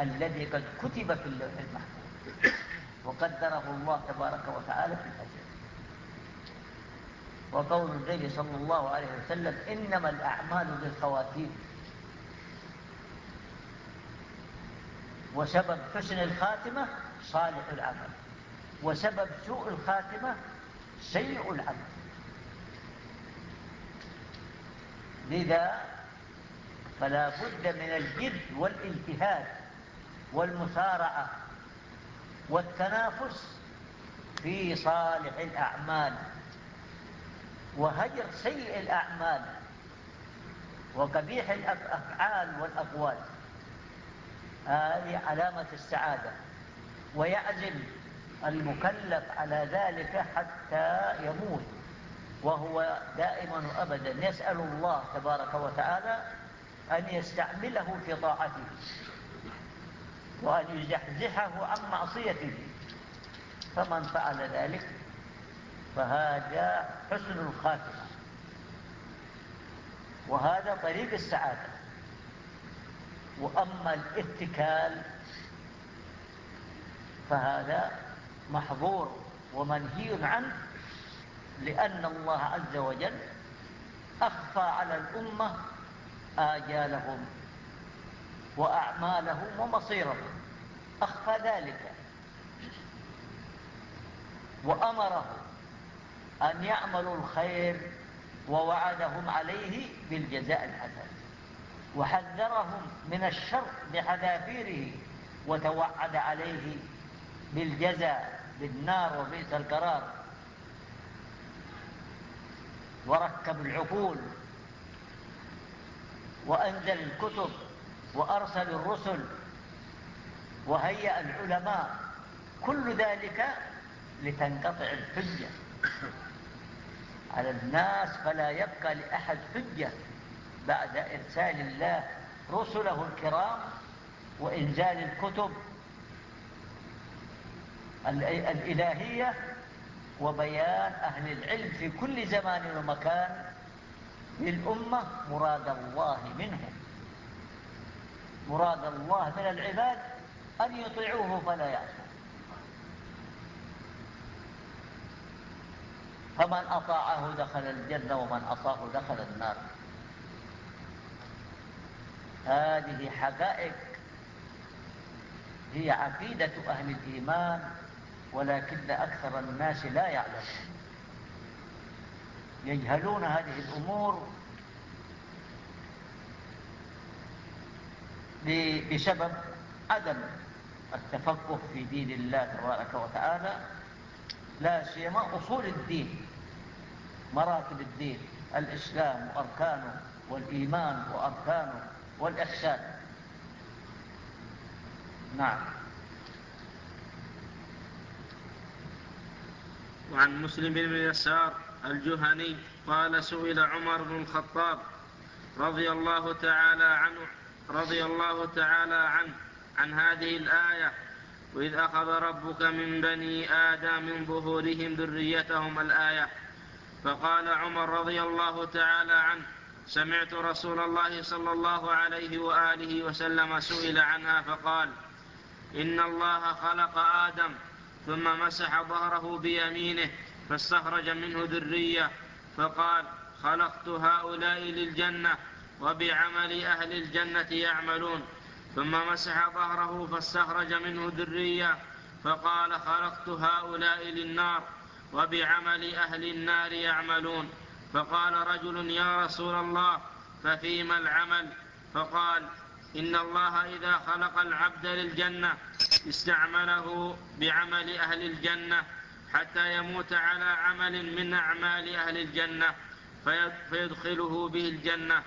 الذي قد كتب في اللوح المحفوظ. وقدره الله تبارك وتعالى في الأجل وقول النبي صلى الله عليه وسلم إنما الأعمال بالخواتيم. وسبب حسن الخاتمة صالح العمل. وسبب سوء الخاتمة سيء العمل. لذا فلا بد من الجد والاجتهاد والمسارعة والتنافس في صالح الأعمال وهجر سيء الأعمال وقبيح الأفعال والأقوال. هذه علامة السعادة. ويعزم المكلف على ذلك حتى يموت. وهو دائما أبدا يسأل الله تبارك وتعالى أن يستعمله في طاعته وأن يزحزحه عن معصيته. فمن فعل ذلك فهذا حسن الخاتمة. وهذا طريق السعادة. وأما الاتكال فهذا محظور ومنهي عنه لأن الله عز وجل أخفى على الأمة آجالهم وأعمالهم ومصيرهم. أخفى ذلك. وأمرهم أن يعملوا الخير ووعدهم عليه بالجزاء الحسن. وحذرهم من الشر بحذافيره وتوعد عليه بالجزاء بالنار وبئس القرار. وركب العقول وأنزل الكتب وأرسل الرسل وهيأ العلماء كل ذلك لتنقطع الحجة. على الناس فلا يبقى لأحد حجة بعد إرسال الله رسله الكرام وإنزال الكتب الإلهية وبيان أهل العلم في كل زمان ومكان للأمة مراد الله منهم. مراد الله من العباد أن يطيعوه فلا يعصوا فمن أطاعه دخل الجنة ومن عصاه دخل النار. هذه حقائق هي عقيدة أهل الإيمان ولكن أكثر الناس لا يعلمون. يجهلون هذه الأمور بسبب عدم التفقه في دين الله تبارك وتعالى لا سيما أصول الدين مراتب الدين الإسلام وأركانه والإيمان وأركانه والإحسان. نعم. وعن مسلم بن يسار الجهني قال سئل عمر بن الخطاب رضي الله تعالى عنه رضي الله تعالى عنه عن هذه الآية وإذ أخذ ربك من بني آدم من ظهورهم ذريتهم الآية فقال عمر رضي الله تعالى عنه سمعت رسول الله صلى الله عليه وآله وسلم سئل عنها فقال إن الله خلق آدم ثم مسح ظهره بيمينه فاستخرج منه ذرية فقال خلقت هؤلاء للجنة وبعمل أهل الجنة يعملون. ثم مسح ظهره فاستخرج منه ذرية فقال خلقت هؤلاء للنار وبعمل أهل النار يعملون. فقال رجل يا رسول الله ففيما العمل؟ فقال إن الله إذا خلق العبد للجنة استعمله بعمل أهل الجنة حتى يموت على عمل من أعمال أهل الجنة فيدخله به الجنة.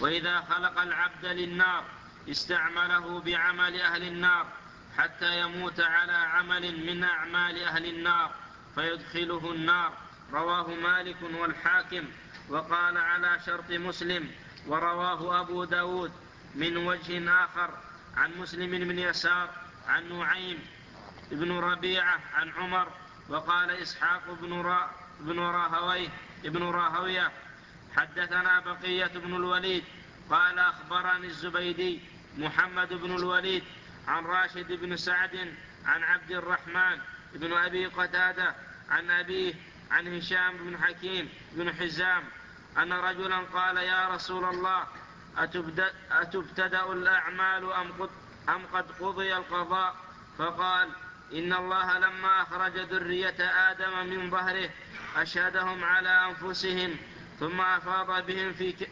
وإذا خلق العبد للنار استعمله بعمل أهل النار حتى يموت على عمل من أعمال أهل النار فيدخله النار. رواه مالك والحاكم وقال على شرط مسلم ورواه أبو داود من وجه آخر. عن مسلم بن يسار عن نعيم بن ربيعة عن عمر وقال إسحاق بن, را بن راهويه ابن راهوية حدثنا بقية بن الوليد قال أخبرني الزبيدي محمد بن الوليد عن راشد بن سعد عن عبد الرحمن بن أبي قتادة عن أبيه عن هشام بن حكيم بن حزام أن رجلا قال يا رسول الله أتبتدأ الأعمال أم قد, أم قد قضي القضاء؟ فقال إن الله لما أخرج ذرية آدم من ظهره أشهدهم على أنفسهم ثم أفاض بهم في ك...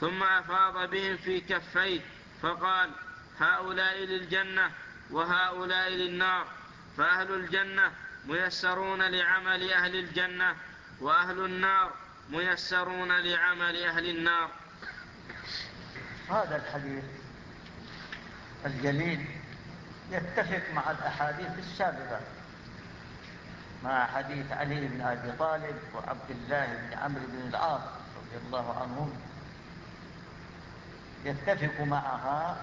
ثم أفاض بهم في كفيه. فقال هؤلاء للجنة وهؤلاء للنار فأهل الجنة ميسرون لعمل أهل الجنة وأهل النار ميسرون لعمل أهل النار. هذا الحديث الجليل يتفق مع الأحاديث السابقة مع حديث علي بن أبي طالب وعبد الله بن عمرو بن العاص رضي الله عنهم. يتفق معها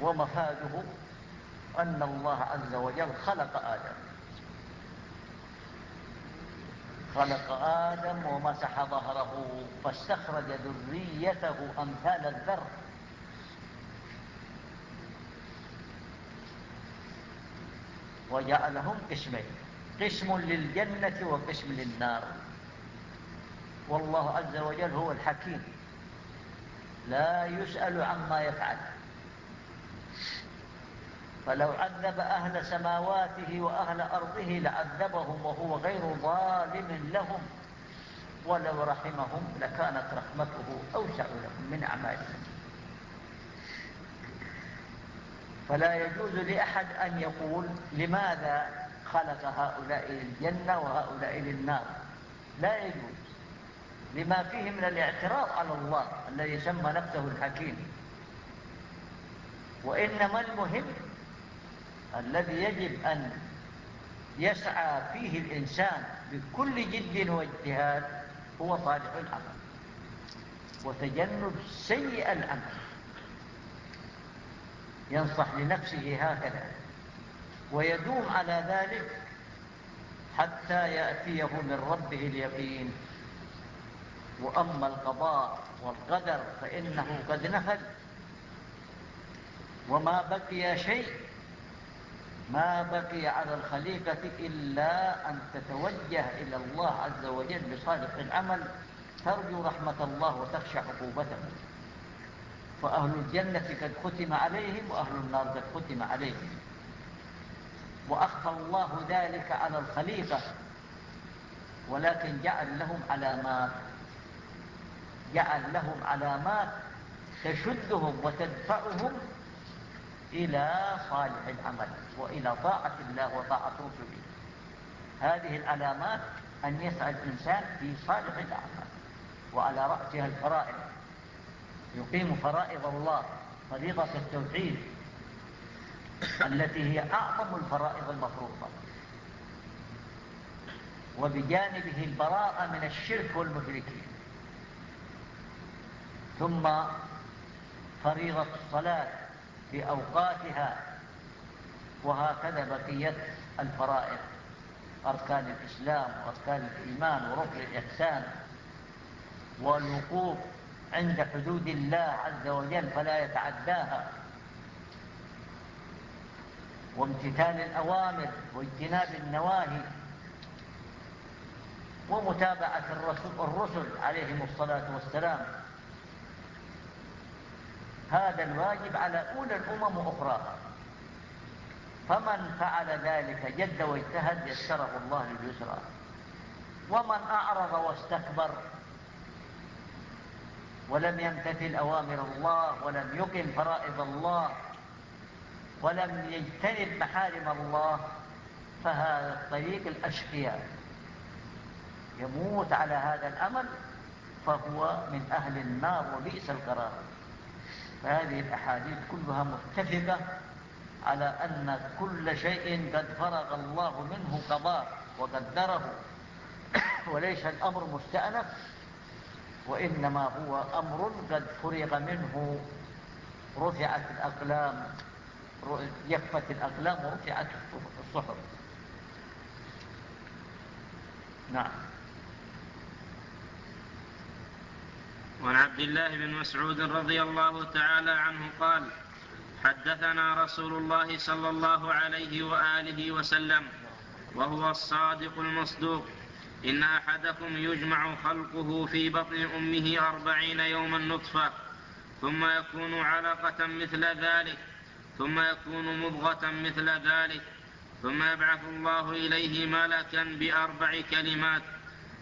ومفاده أن الله عز وجل خلق آدم. خلق آدم ومسح ظهره فاستخرج ذريته أمثال الذر. وجعلهم قسمين قسم للجنة وقسم للنار. والله عز وجل هو الحكيم. لا يسأل عما يفعل. فلو عذب أهل سماواته وأهل أرضه لعذبهم وهو غير ظالم لهم. ولو رحمهم لكانت رحمته أوسع لهم من أعمالهم. فلا يجوز لأحد أن يقول لماذا خلق هؤلاء للجنة وهؤلاء للنار لا يجوز. لما فيه من الاعتراض على الله الذي سمى نفسه الحكيم. وإنما المهم الذي يجب أن يسعى فيه الإنسان بكل جد واجتهاد هو صالح العمل وتجنب سيء العمل. ينصح لنفسه هكذا ويدوم على ذلك حتى يأتيه من ربه اليقين. وأما القضاء والقدر فإنه قد نفذ. وما بقي شيء ما بقي على الخليقة إلا أن تتوجه إلى الله عز وجل بصالح العمل ترجو رحمة الله وتخشى عقوبته. فأهل الجنة قد ختم عليهم وأهل النار قد ختم عليهم. وأخفى الله ذلك على الخليقة ولكن جعل لهم علامات. جعل لهم علامات تشدهم وتدفعهم إلى صالح العمل وإلى طاعة الله وطاعة رسله هذه العلامات أن يسعى الإنسان في صالح الأعمال وعلى رأسها الفرائض. يقيم فرائض الله فريضة التوحيد التي هي أعظم الفرائض المفروضة. وبجانبه البراءة من الشرك والمشركين. ثم فريضة الصلاة بأوقاتها وهكذا بقية الفرائض أركان الإسلام وأركان الإيمان وركن الإحسان والوقوف عند حدود الله عز وجل فلا يتعداها. وامتثال الأوامر واجتناب النواهي ومتابعة الرسل عليهم الصلاة والسلام. هذا الواجب على أولى الأمم وأخراها فمن فعل ذلك جد واجتهد يسره الله لليسرى ومن أعرض واستكبر ولم يمتثل أوامر الله ولم يقم فرائض الله ولم يجتنب محارم الله فهذا الطريق الأشقياء. يموت على هذا الأمل فهو من أهل النار وبئس القرار. فهذه الأحاديث كلها متفقة على أن كل شيء قد فرغ الله منه قضاء وقدره. وليس الأمر مستأنف وإنما هو أمر قد فرغ منه. رفعت الأقلام يكفت الأقلام ورفعت الصحف. نعم. وعن عبد الله بن مسعود رضي الله تعالى عنه قال حدثنا رسول الله صلى الله عليه وآله وسلم وهو الصادق المصدوق. إن أحدكم يجمع خلقه في بطن أمه أربعين يوما نطفة ثم يكون علقة مثل ذلك ثم يكون مضغة مثل ذلك ثم يبعث الله إليه ملكا بأربع كلمات.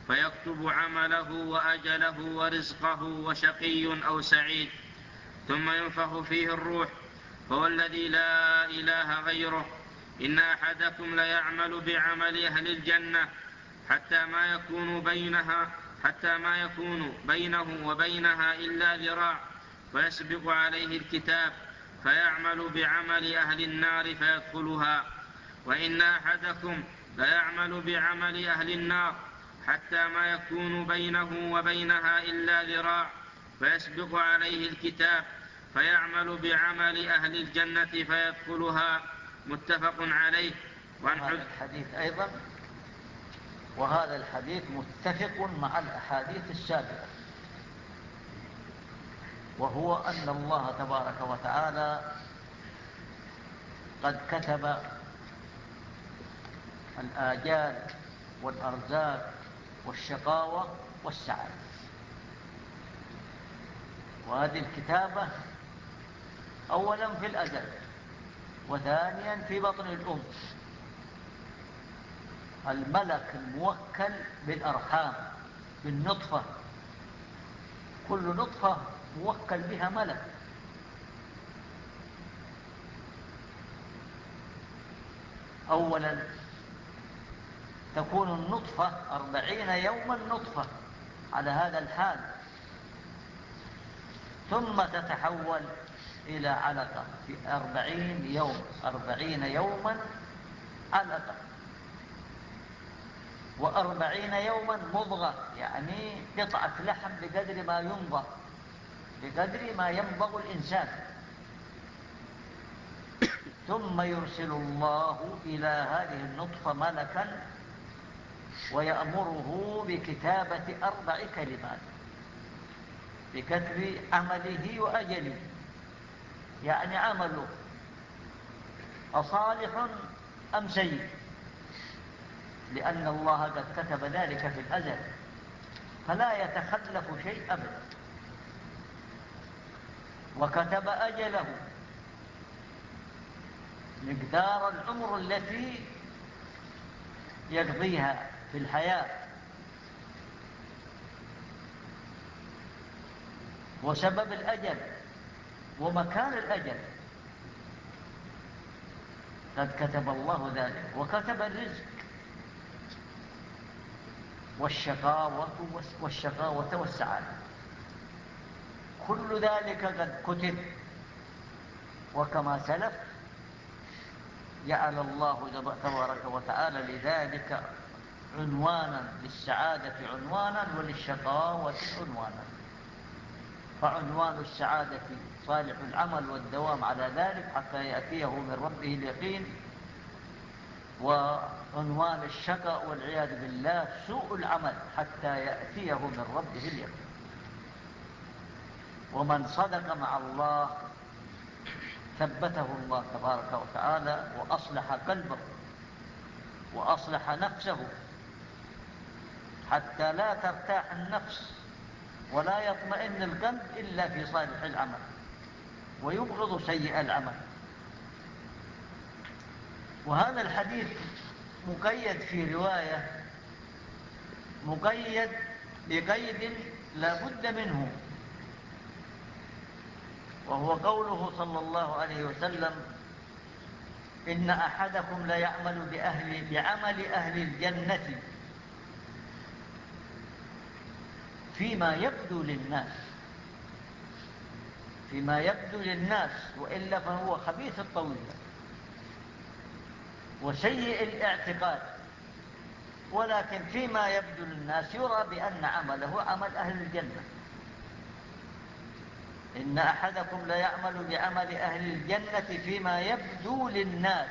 فيكتب عمله وأجله ورزقه وشقي أو سعيد ثم ينفخ فيه الروح هو الذي لا إله غيره. إن أحدكم ليعمل بعمل أهل الجنة حتى ما يكون بينها حتى ما يكون بينه وبينها إلا ذراع فيسبق عليه الكتاب فيعمل بعمل أهل النار فيدخلها. وإن أحدكم ليعمل بعمل أهل النار حتى ما يكون بينه وبينها إلا ذراع فيسبق عليه الكتاب فيعمل بعمل أهل الجنة فيدخلها. متفق عليه. وعن هذا الحديث أيضا وهذا الحديث متفق مع الأحاديث السابقة. وهو أن الله تبارك وتعالى قد كتب الآجال والأرزاق والشقاوة والسعادة وهذه الكتابة أولا في الأزل وثانيا في بطن الأم. الملك الموكل بالأرحام بالنطفة. كل نطفة موكل بها ملك. أولا تكون النطفة أربعين يوما نطفة على هذا الحال. ثم تتحول إلى علقة في أربعين يوم أربعين يوما علقة. وأربعين يوما مضغة يعني قطعة لحم بقدر ما ينضغ بقدر ما ينضغ الإنسان. ثم يرسل الله إلى هذه النطفة ملكا ويأمره بكتابة أربع كلمات بكتب عمله وأجله. يعني عمله أصالح أم سيء؟ لأن الله قد كتب ذلك في الأزل فلا يتخلف شيء أبدا. وكتب أجله مقدار العمر التي يقضيها. في الحياة. وسبب الأجل ومكان الأجل. قد كتب الله ذلك وكتب الرزق. والشقاوة والشقاوة والسعادة. كل ذلك قد كتب. وكما سلف جعل الله تبارك وتعالى لذلك عنوانا للسعادة عنوانا وللشقاوة عنوانا. فعنوان السعادة صالح العمل والدوام على ذلك حتى يأتيه من ربه اليقين. وعنوان الشقاء والعياذ بالله سوء العمل حتى يأتيه من ربه اليقين. ومن صدق مع الله ثبته الله تبارك وتعالى وأصلح قلبه وأصلح نفسه حتى لا ترتاح النفس ولا يطمئن القلب إلا في صالح العمل ويبغض سيء العمل. وهذا الحديث مقيد في رواية مقيد بقيد لا بد منه وهو قوله صلى الله عليه وسلم إن أحدكم لا يعمل بأهل بعمل أهل الجنة فيما يبدو للناس. فيما يبدو للناس وإلا فهو خبيث الطويل. وسيء الاعتقاد. ولكن فيما يبدو للناس يرى بأن عمله عمل أهل الجنة. إن أحدكم لا يعمل بعمل أهل الجنة فيما يبدو للناس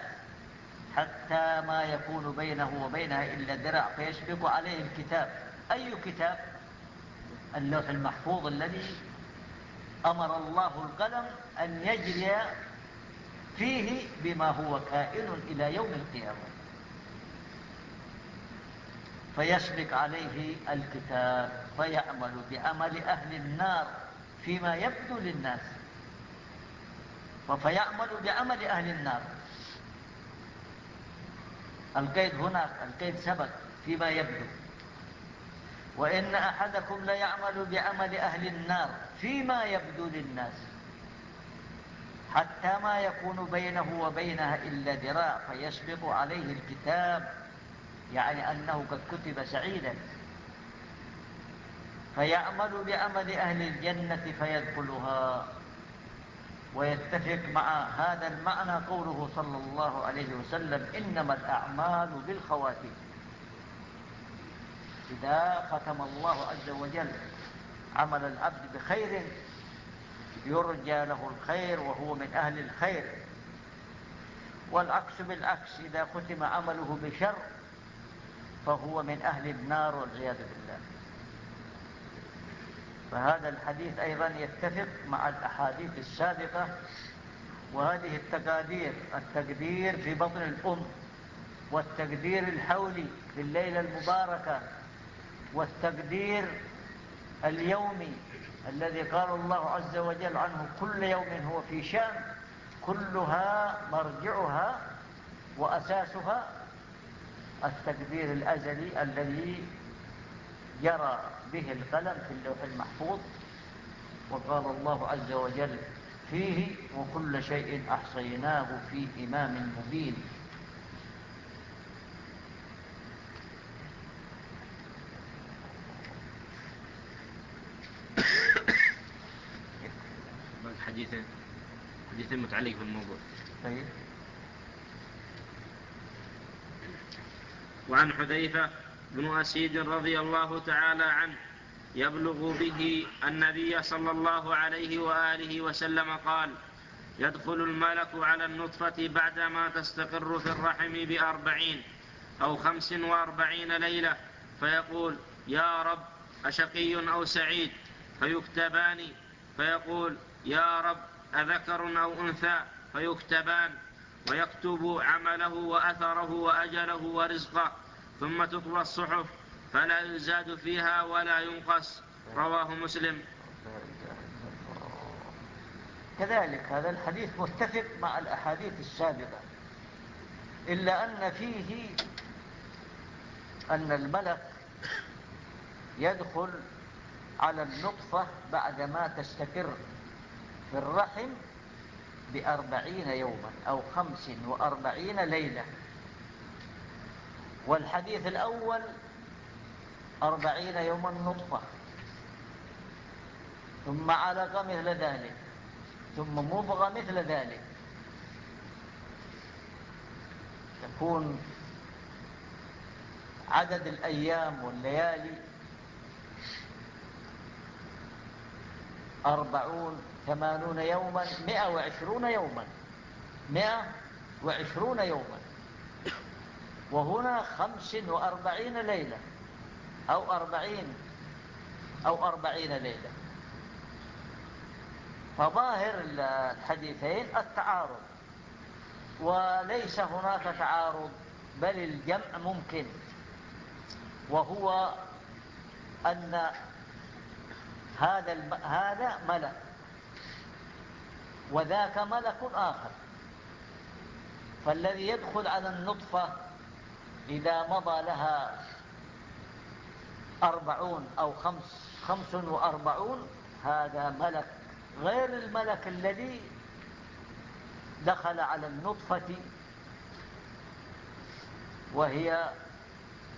حتى ما يكون بينه وبينها إلا درع فيشبك عليه الكتاب. أي كتاب؟ اللوح المحفوظ الذي أمر الله القلم أن يجري فيه بما هو كائن إلى يوم القيامة. فيسبق عليه الكتاب فيعمل بعمل أهل النار فيما يبدو للناس. فيعمل بعمل أهل النار. القيد هناك القيد سبق فيما يبدو. وإن أحدكم ليعمل بعمل أهل النار فيما يبدو للناس حتى ما يكون بينه وبينها إلا ذراع فيسبق عليه الكتاب يعني أنه قد كتب سعيدا. فيعمل بعمل أهل الجنة فيدخلها ويتفق مع هذا المعنى قوله صلى الله عليه وسلم إنما الأعمال بالخواتيم. إذا ختم الله عز وجل عمل العبد بخير يرجى له الخير وهو من أهل الخير. والعكس بالعكس إذا ختم عمله بشر فهو من أهل النار والعياذ بالله. فهذا الحديث أيضا يتفق مع الأحاديث السابقة وهذه التقادير التقدير في بطن الأم والتقدير الحولي في الليلة المباركة والتقدير اليومي الذي قال الله عز وجل عنه كل يوم هو في شأن كلها مرجعها وأساسها التقدير الأزلي الذي جرى به القلم في اللوح المحفوظ وقال الله عز وجل فيه وكل شيء أحصيناه في إمام مبين. حديثين متعلق بالموضوع. طيب. وعن حذيفة بن أسيد رضي الله تعالى عنه يبلغ به النبي صلى الله عليه وآله وسلم قال يدخل الملك على النطفة بعدما تستقر في الرحم بأربعين أو خمس وأربعين ليلة فيقول يا رب أشقي أو سعيد؟ فيكتبان فيقول يا رب أذكر أو أنثى فيكتبان ويكتب عمله وأثره وأجله ورزقه ثم تطوى الصحف فلا يزاد فيها ولا ينقص. رواه مسلم. كذلك هذا الحديث متفق مع الأحاديث السابقة إلا أن فيه أن الملك يدخل على النطفة بعدما تستقر. في الرحم بأربعين يوما أو خمس وأربعين ليلة. والحديث الأول أربعين يوما نطفة. ثم علق مثل ذلك. ثم مضغ مثل ذلك. تكون عدد الأيام والليالي أربعون ثمانون يوما مئة وعشرون يوما. مئة وعشرون يوما. وهنا خمس وأربعين ليلة. أو أربعين أو أربعين ليلة. فظاهر الحديثين التعارض. وليس هناك تعارض بل الجمع ممكن. وهو أن هذا هذا ملك وذاك ملك آخر. فالذي يدخل على النطفة إذا مضى لها أربعون أو خمس, خمس وأربعون هذا ملك غير الملك الذي دخل على النطفة وهي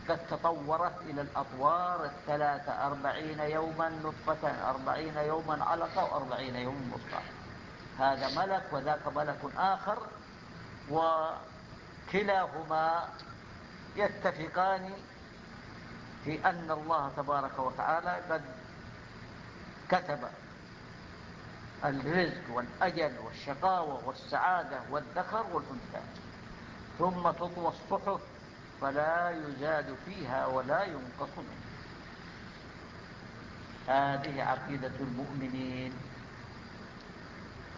قد تطورت إلى الأطوار الثلاثة أربعين يوما نطفة أربعين يوما علقة وأربعين يوما مصطفى هذا ملك وذاك ملك آخر وكلاهما يتفقان في أن الله تبارك وتعالى قد كتب الرزق والأجل والشقاوة والسعادة والذكر والأنثى. ثم تطوى الصحف فلا يزاد فيها ولا ينقص منها. هذه عقيدة المؤمنين.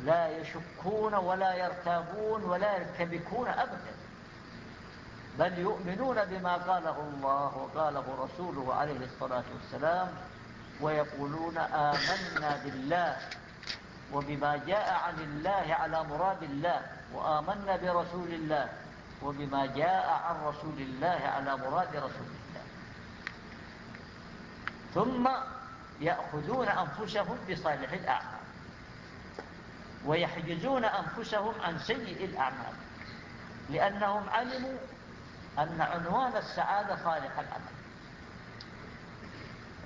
لا يشكون ولا يرتابون ولا يرتبكون أبدا. بل يؤمنون بما قاله الله وقاله رسوله عليه الصلاة والسلام ويقولون آمنا بالله وبما جاء عن الله على مراد الله وآمنا برسول الله وبما جاء عن رسول الله على مراد رسول الله. ثم يأخذون أنفسهم بصالح الأعمال. ويحجزون أنفسهم عن سيء الأعمال لأنهم علموا أن عنوان السعادة صالح العمل.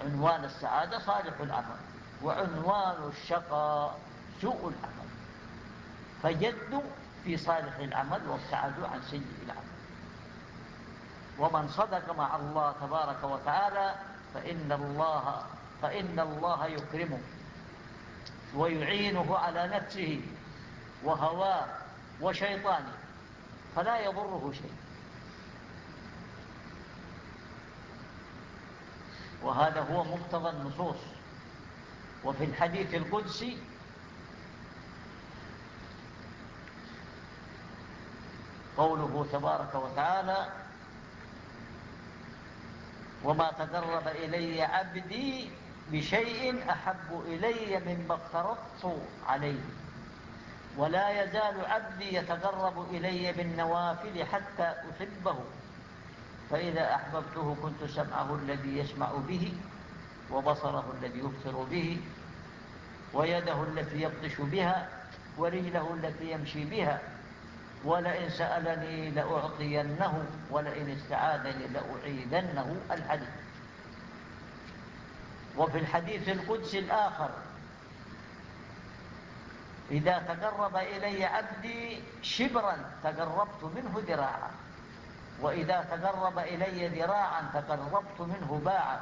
عنوان السعادة صالح العمل وعنوان الشقاء سوء العمل. فجدوا في صالح العمل وابتعدوا عن سيء العمل. ومن صدق مع الله تبارك وتعالى فإن الله, فإن الله يكرمه. ويعينه على نفسه وهواه وشيطانه فلا يضره شيء. وهذا هو مقتضى النصوص. وفي الحديث القدسي قوله تبارك وتعالى وما تقرب إلي عبدي بشيء أحب إلي مما افترضت عليه ولا يزال عبدي يتقرب إلي بالنوافل حتى أحبه. فإذا أحببته كنت سمعه الذي يسمع به وبصره الذي يبصر به ويده التي يبطش بها ورجله التي يمشي بها. ولئن سألني لأعطينه ولئن استعاذني لأعيدنه الحديث. وفي الحديث القدسي الآخر إذا تقرب إلي عبدي شبرا تقربت منه ذراعا وإذا تقرب إلي ذراعا تقربت منه باعا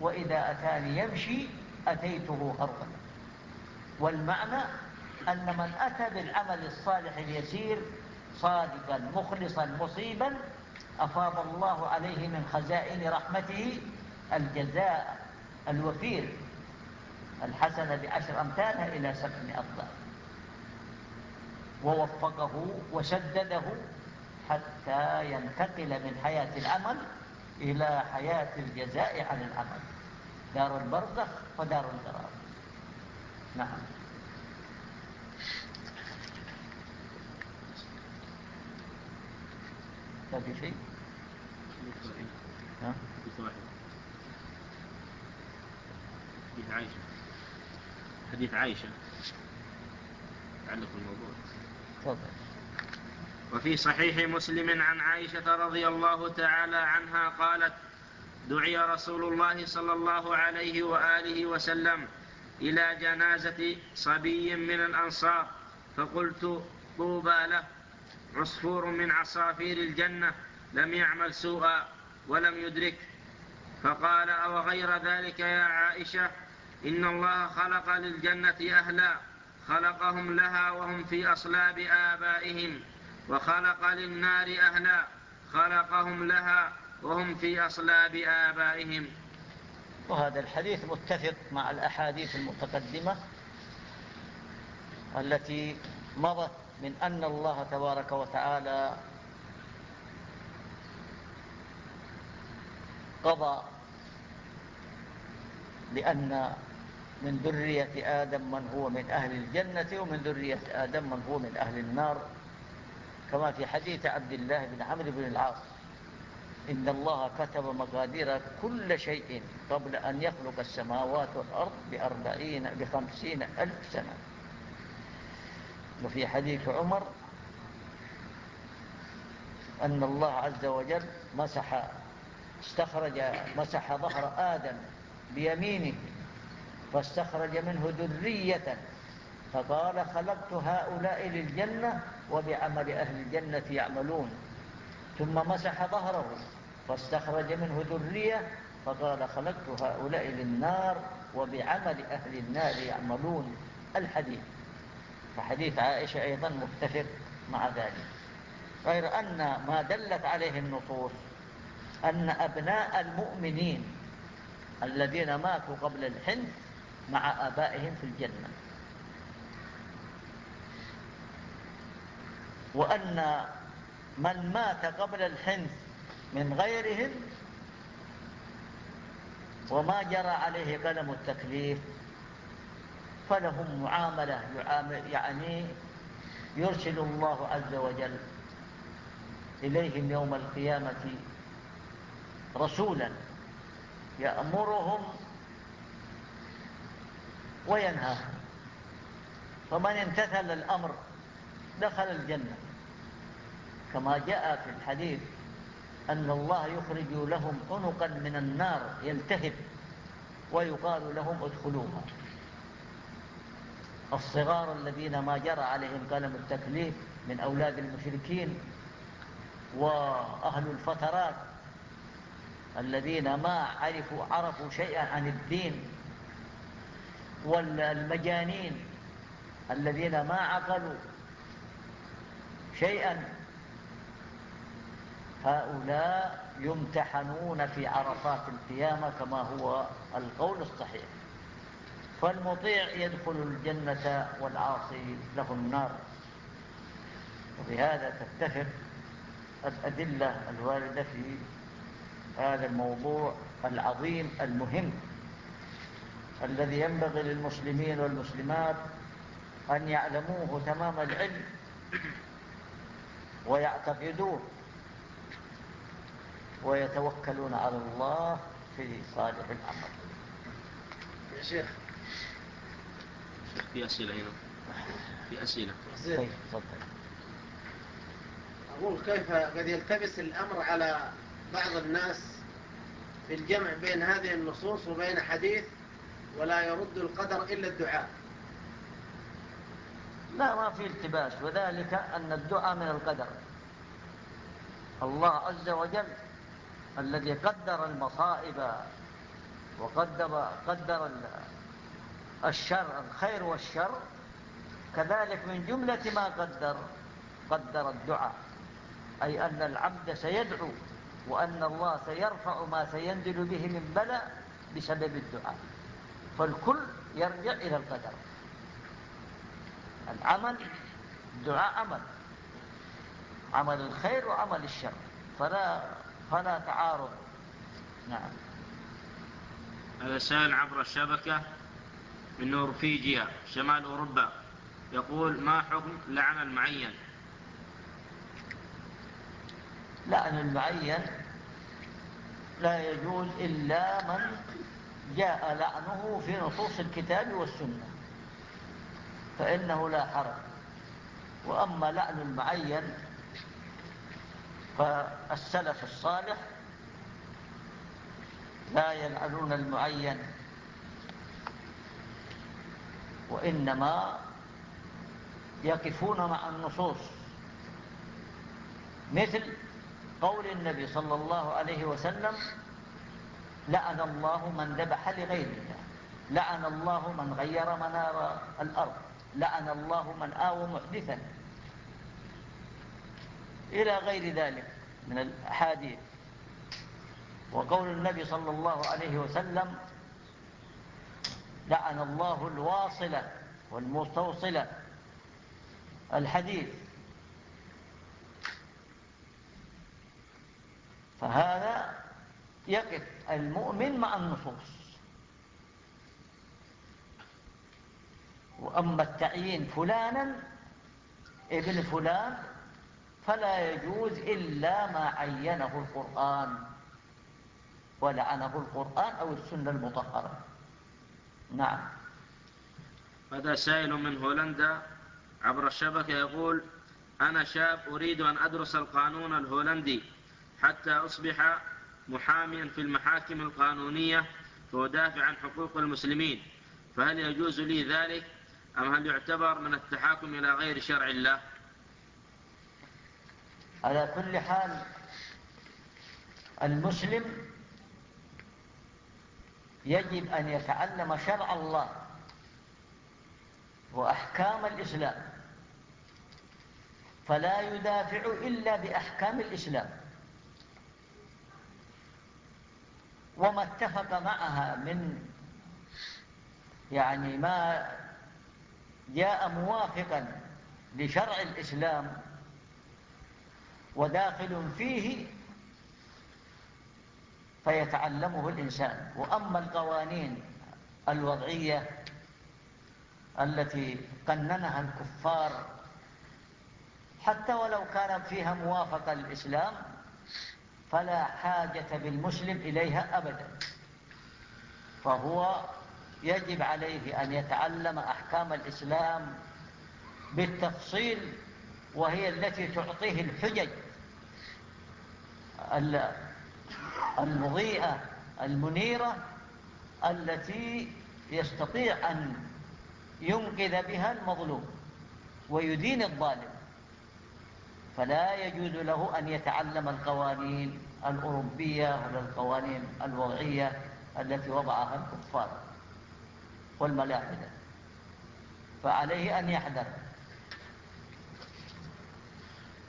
وإذا أتاني يمشي أتيته هربا. والمعنى أن من أتى بالعمل الصالح اليسير صادقا مخلصا مصيبا أفاض الله عليه من خزائن رحمته الجزاء. الوفير الحسنة بعشر أمثالها إلى سبع أفضل ووفقه وسدده حتى ينتقل من حياة العمل إلى حياة الجزاء عن العمل دار البرزخ ودار القرار نعم. في شيء؟ ها؟ حديث عائشة. حديث عائشة. تعلق بالموضوع. تفضل. وفي صحيح مسلم عن عائشة رضي الله تعالى عنها قالت دعي رسول الله صلى الله عليه وآله وسلم إلى جنازة صبي من الأنصار فقلت طوبى له. عصفور من عصافير الجنة لم يعمل سوءا ولم يدرك. فقال أو غير ذلك يا عائشة؟ إن الله خلق للجنة أهلا. خلقهم لها وهم في أصلاب آبائهم. وخلق للنار أهلا. خلقهم لها وهم في أصلاب آبائهم. وهذا الحديث متفق مع الأحاديث المتقدمة التي مضت من أن الله تبارك وتعالى قضى بأن من ذرية آدم من هو من أهل الجنة ومن ذرية آدم من هو من أهل النار. كما في حديث عبد الله بن عمرو بن العاص إن الله كتب مقادير كل شيء قبل أن يخلق السماوات والأرض بأربعين بخمسين ألف سنة. وفي حديث عمر أن الله عز وجل مسح استخرج مسح ظهر آدم بيمينه فاستخرج منه ذرية. فقال خلقت هؤلاء للجنة وبعمل أهل الجنة يعملون. ثم مسح ظهره فاستخرج منه ذرية. فقال خلقت هؤلاء للنار وبعمل أهل النار يعملون. الحديث فحديث عائشة أيضا متفق مع ذلك. غير أن ما دلت عليه النصوص أن أبناء المؤمنين الذين ماتوا قبل الحنث مع آبائهم في الجنة. وأن من مات قبل الحنث من غيرهم وما جرى عليه قلم التكليف فلهم معاملة يعني يرسل الله عز وجل إليهم يوم القيامة رسولا يأمرهم وينهاهم فمن امتثل الأمر دخل الجنة. كما جاء في الحديث أن الله يخرج لهم عنقا من النار يلتهب ويقال لهم ادخلوها. الصغار الذين ما جرى عليهم قلم التكليف من أولاد المشركين وأهل الفترات الذين ما عرفوا عرفوا شيئا عن الدين والمجانين الذين ما عقلوا شيئا. هؤلاء يمتحنون في عرفات القيامة كما هو القول الصحيح. فالمطيع يدخل الجنة والعاصي له النار. وبهذا تتفق الأدلة الواردة في هذا الموضوع العظيم المهم. الذي ينبغي للمسلمين والمسلمات أن يعلموه تمام العلم ويعتقدوه ويتوكلون على الله في صالح الأمر يا شيخ. في أسئلة هنا. في أسئلة. طيب تفضل. أقول كيف قد يلتبس الأمر على بعض الناس في الجمع بين هذه النصوص وبين حديث ولا يرد القدر إلا الدعاء. لا ما في التباس. وذلك أن الدعاء من القدر. الله عز وجل الذي قدر المصائب وقدر قدر الشر الخير والشر كذلك من جملة ما قدر قدر الدعاء. أي أن العبد سيدعو وأن الله سيرفع ما سينزل به من بلاء بسبب الدعاء. فالكل يرجع إلى القدر. العمل الدعاء عمل. عمل الخير وعمل الشر. فلا فلا تعارض. نعم. هذا سائل عبر الشبكة من نورفيجيا شمال أوروبا. يقول ما حكم لعن المعين؟ لعن المعين لا يجوز إلا من جاء لعنه في نصوص الكتاب والسنة فإنه لا حرج. وأما لعن المعين فالسلف الصالح لا يلعنون المعين وإنما يقفون مع النصوص. مثل قول النبي صلى الله عليه وسلم لعن الله من ذبح لغير الله لعن الله من غير منار الأرض. لعن الله من آوى محدثا. إلى غير ذلك من الأحاديث. وقول النبي صلى الله عليه وسلم لعن الله الواصلة والمستوصلة الحديث. فهذا يقف المؤمن مع النصوص. وأما التعيين فلانا ابن فلان فلا يجوز إلا ما عينه القرآن ولعنه القرآن أو السنة المطهرة. نعم. هذا سائل من هولندا عبر الشبكة يقول أنا شاب أريد أن أدرس القانون الهولندي حتى أصبح محاميا في المحاكم القانونية وأدافع عن حقوق المسلمين. فهل يجوز لي ذلك؟ أم هل يعتبر من التحاكم إلى غير شرع الله؟ على كل حال المسلم يجب أن يتعلم شرع الله وأحكام الإسلام فلا يدافع إلا بأحكام الإسلام. وما اتفق معها من يعني ما جاء موافقا لشرع الإسلام وداخل فيه فيتعلمه الإنسان. وأما القوانين الوضعية التي قننها الكفار حتى ولو كان فيها موافقة للإسلام فلا حاجة بالمسلم إليها أبدا. فهو يجب عليه أن يتعلم أحكام الإسلام بالتفصيل وهي التي تعطيه الحجج المضيئة المنيرة التي يستطيع أن ينقذ بها المظلوم ويدين الظالم. فلا يجوز له أن يتعلم القوانين الأوروبية ولا القوانين الوضعية التي وضعها الكفار والملاحدة. فعليه أن يحذر.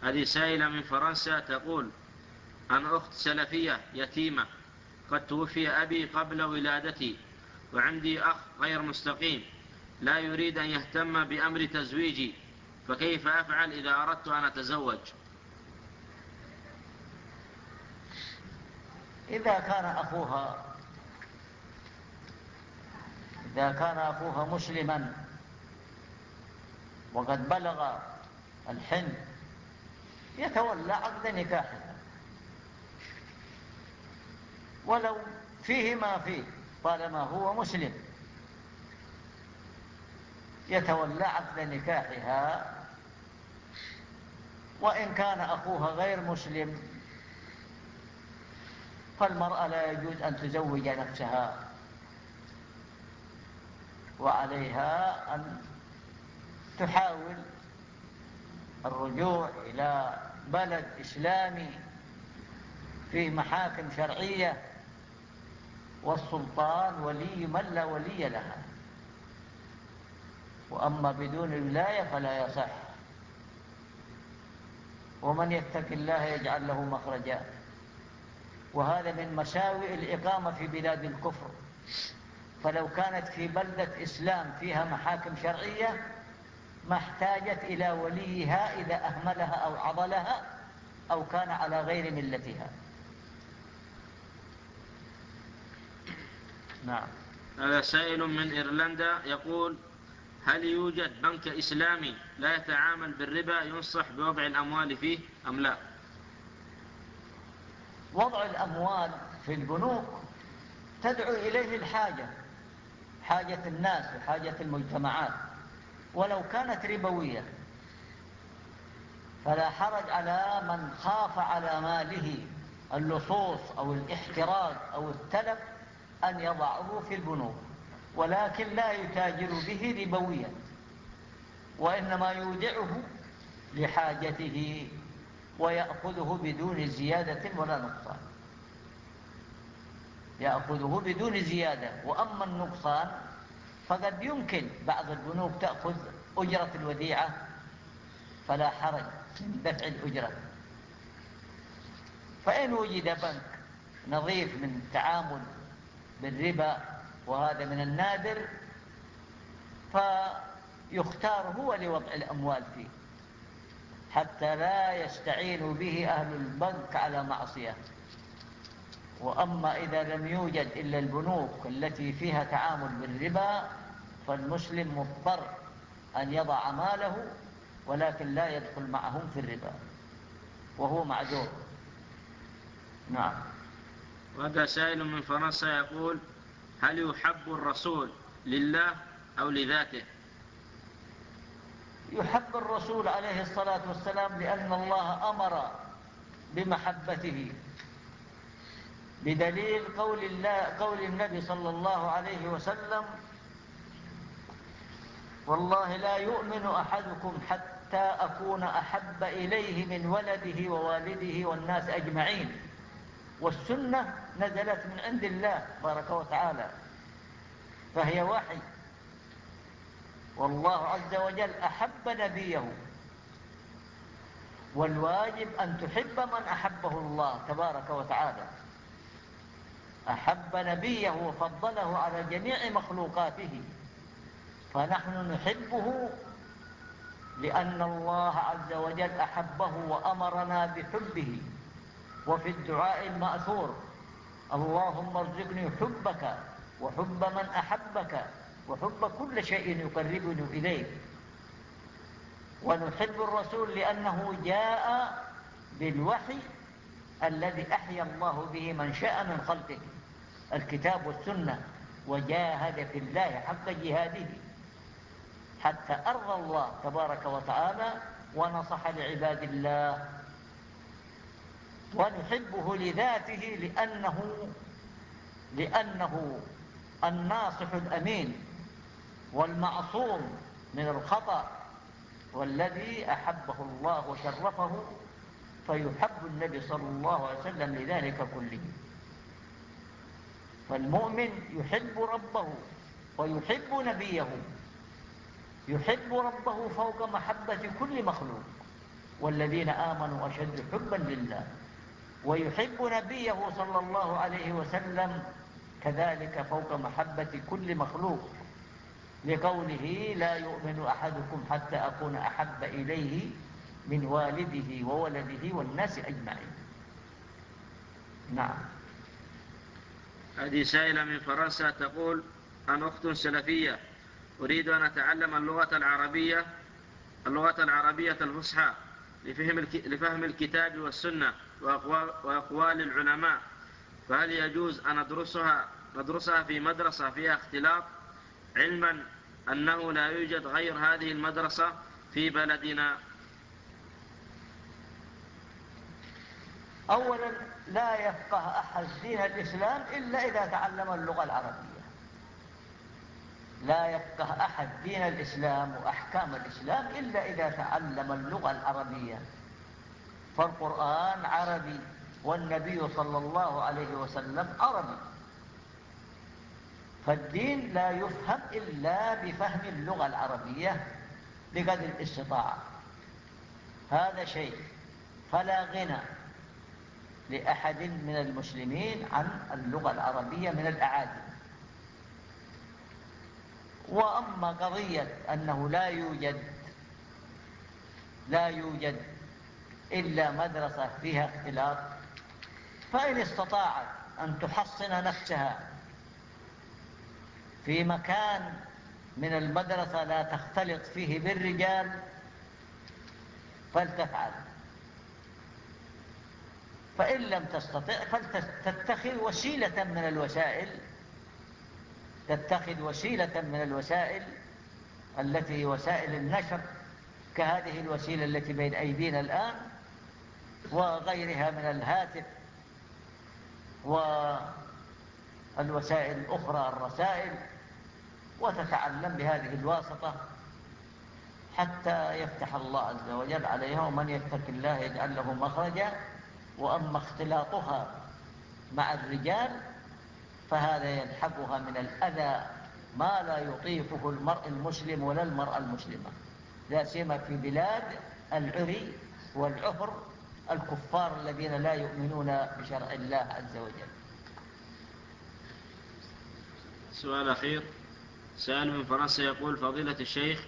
هذه سائلة من فرنسا تقول أنا أخت سلفية يتيمة قد توفي أبي قبل ولادتي وعندي أخ غير مستقيم لا يريد أن يهتم بأمر تزويجي فكيف أفعل إذا أردت أن أتزوج؟ إذا كان أخوها إذا كان أخوها مسلما وقد بلغ الحن يتولى عقد نكاحها ولو فيه ما فيه طالما هو مسلم. يتولى عقد نكاحها وإن كان أخوها غير مسلم فالمرأة لا يجوز أن تزوج نفسها وعليها أن تحاول الرجوع إلى بلد إسلامي فيه محاكم شرعية والسلطان ولي من لا ولي لها. وأما بدون ولاية فلا يصح. ومن يتق الله يجعل له مخرجا. وهذا من مساوئ الإقامة في بلاد الكفر. فلو كانت في بلدة إسلام فيها محاكم شرعية ما احتاجت إلى وليها إذا أهملها أو عضلها أو كان على غير ملتها. نعم. هذا سائل من إيرلندا يقول هل يوجد بنك إسلامي لا يتعامل بالربا ينصح بوضع الأموال فيه أم لا؟ وضع الأموال في البنوك تدعو إليه الحاجة حاجة الناس وحاجة المجتمعات. ولو كانت ربوية فلا حرج على من خاف على ماله اللصوص أو الاحتراق أو التلف أن يضعه في البنوك. ولكن لا يتاجر به ربويا وإنما يودعه لحاجته ويأخذه بدون زيادة ولا نقصان. يأخذه بدون زيادة وأما النقصان فقد يمكن بعض البنوك تأخذ أجرة الوديعة فلا حرج من دفع الأجرة. فإن وجد بنك نظيف من التعامل بالربا وهذا من النادر فيختار هو لوضع الأموال فيه حتى لا يستعين به أهل البنك على معصية. وأما إذا لم يوجد إلا البنوك التي فيها تعامل بالربا فالمسلم مضطر أن يضع ماله ولكن لا يدخل معهم في الربا وهو معذور. نعم. وهذا سائل من فرنسا يقول هل يحب الرسول لله أو لذاته؟ يحب الرسول عليه الصلاة والسلام لأن الله أمر بمحبته. بدليل قول, الله قول النبي صلى الله عليه وسلم والله لا يؤمن أحدكم حتى أكون أحب إليه من ولده ووالده والناس أجمعين. والسنة نزلت من عند الله بارك وتعالى فهي وحي. والله عز وجل أحب نبيه. والواجب أن تحب من أحبه الله تبارك وتعالى. أحب نبيه وفضله على جميع مخلوقاته. فنحن نحبه لأن الله عز وجل أحبه وأمرنا بحبه. وفي الدعاء المأثور اللهم ارزقني حبك وحب من أحبك وحب كل شيء يقربني إليك. ونحب الرسول لأنه جاء بالوحي الذي أحيا الله به من شاء من خلقه الكتاب والسنة وجاهد في الله حق جهاده. حتى أرضى الله تبارك وتعالى ونصح لعباد الله ونحبه لذاته لأنه لأنه الناصح الأمين والمعصوم من الخطأ والذي أحبه الله وشرفه فيحب النبي صلى الله عليه وسلم لذلك كله. فالمؤمن يحب ربه ويحب نبيه يحب ربه فوق محبة كل مخلوق والذين آمنوا أشد حبا لله. ويحب نبيه صلى الله عليه وسلم كذلك فوق محبة كل مخلوق لقوله لا يؤمن أحدكم حتى أكون أحب إليه من والده وولده والناس أجمعين. نعم. هذه سائلة من فرنسا تقول أنا أخت سلفية؟ أريد أن أتعلم اللغة العربية اللغة العربية الفصحى. لفهم, لفهم الكتاب والسنة وأقوال العلماء. فهل يجوز أن أدرسها, ندرسها في مدرسة فيها اختلاط؟ علما أنه لا يوجد غير هذه المدرسة في بلدنا. أولا لا يفقه أحد دين الإسلام إلا إذا تعلم اللغة العربية. لا يفقه أحد دين الإسلام وأحكام الإسلام إلا إذا تعلم اللغة العربية. فالقرآن عربي والنبي صلى الله عليه وسلم عربي. فالدين لا يفهم إلا بفهم اللغة العربية بقدر الاستطاعة. هذا شيء. فلا غنى لأحد من المسلمين عن اللغة العربية من الأعاجم وأما قضية أنه لا يوجد لا يوجد إلا مدرسة فيها اختلاط فإن استطاعت أن تحصن نفسها في مكان من المدرسة لا تختلط فيه بالرجال فلتفعل. فإن لم تستطع فلتتخذ وسيلة من الوسائل تتخذ وسيلة من الوسائل التي وسائل النشر كهذه الوسيلة التي بين أيدينا الآن وغيرها من الهاتف والوسائل الأخرى الرسائل وتتعلم بهذه الواسطة حتى يفتح الله عز وجل عليها ومن يتق الله يجعل له مخرجا وأما اختلاطها مع الرجال فهذا يلحقها من الأذى ما لا يطيقه المرء المسلم ولا المرأة المسلمة. لا سيما في بلاد العري والعفر الكفار الذين لا يؤمنون بشرع الله عز وجل. سؤال أخير. سأل من فرنسا يقول فضيلة الشيخ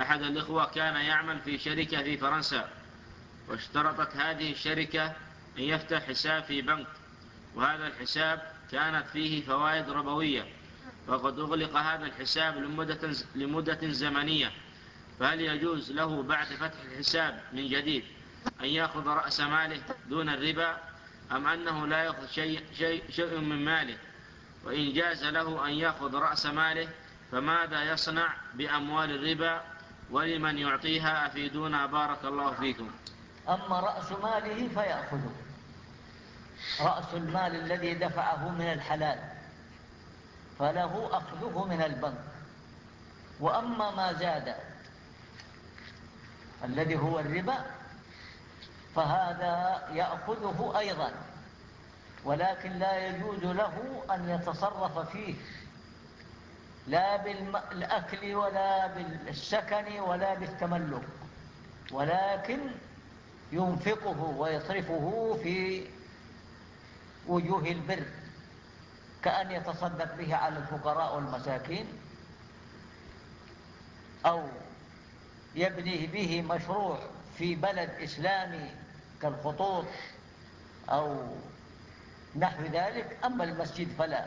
أحد الإخوة كان يعمل في شركة في فرنسا واشترطت هذه الشركة أن يفتح حساب في بنك وهذا الحساب كانت فيه فوائد ربوية وقد أغلق هذا الحساب لمدة, لمدة زمنية. فهل يجوز له بعد فتح الحساب من جديد أن يأخذ رأس ماله دون الربا أم أنه لا يأخذ شيء, شيء, شيء من ماله؟ وإن جاز له أن يأخذ رأس ماله فماذا يصنع بأموال الربا؟ ولمن يعطيها أفيدونا؟ بارك الله فيكم. أما رأس ماله فيأخذه. رأس المال الذي دفعه من الحلال فله أخذه من البنك. وأما ما زاد الذي هو الربا فهذا يأخذه أيضا ولكن لا يجوز له أن يتصرف فيه لا بالأكل ولا بالسكن ولا بالتملك ولكن ينفقه ويصرفه في وجوه البر كأن يتصدق به على الفقراء والمساكين أو يبني به مشروع في بلد إسلامي كالخطوط أو نحو ذلك. أما المسجد فلا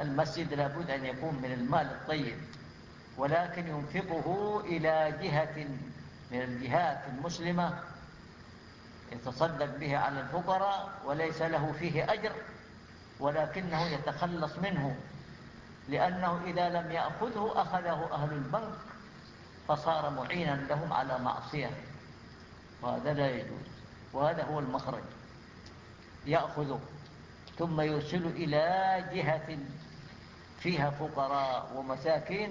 المسجد لابد أن يكون من المال الطيب ولكن ينفقه إلى جهة من الجهات المسلمة يتصدق به على الفقراء وليس له فيه أجر ولكنه يتخلص منه لأنه إذا لم يأخذه أخذه أهل البنك فصار معينا لهم على معصية. وهذا لا يجوز. وهذا هو المخرج. يأخذه ثم يرسل إلى جهة فيها فقراء ومساكين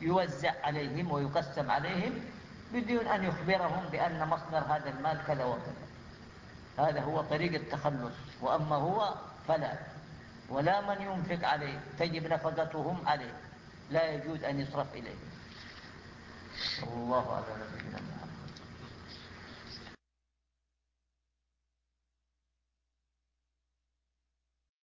يوزع عليهم ويقسم عليهم بدون أن يخبرهم بأن مصدر هذا المال كذا وكذا. هذا هو طريق التخلص. وأما هو فلا. ولا من ينفق عليه. تجب نفقتهم عليه. لا يجوز أن يصرف إليه. الله على نبينا محمد.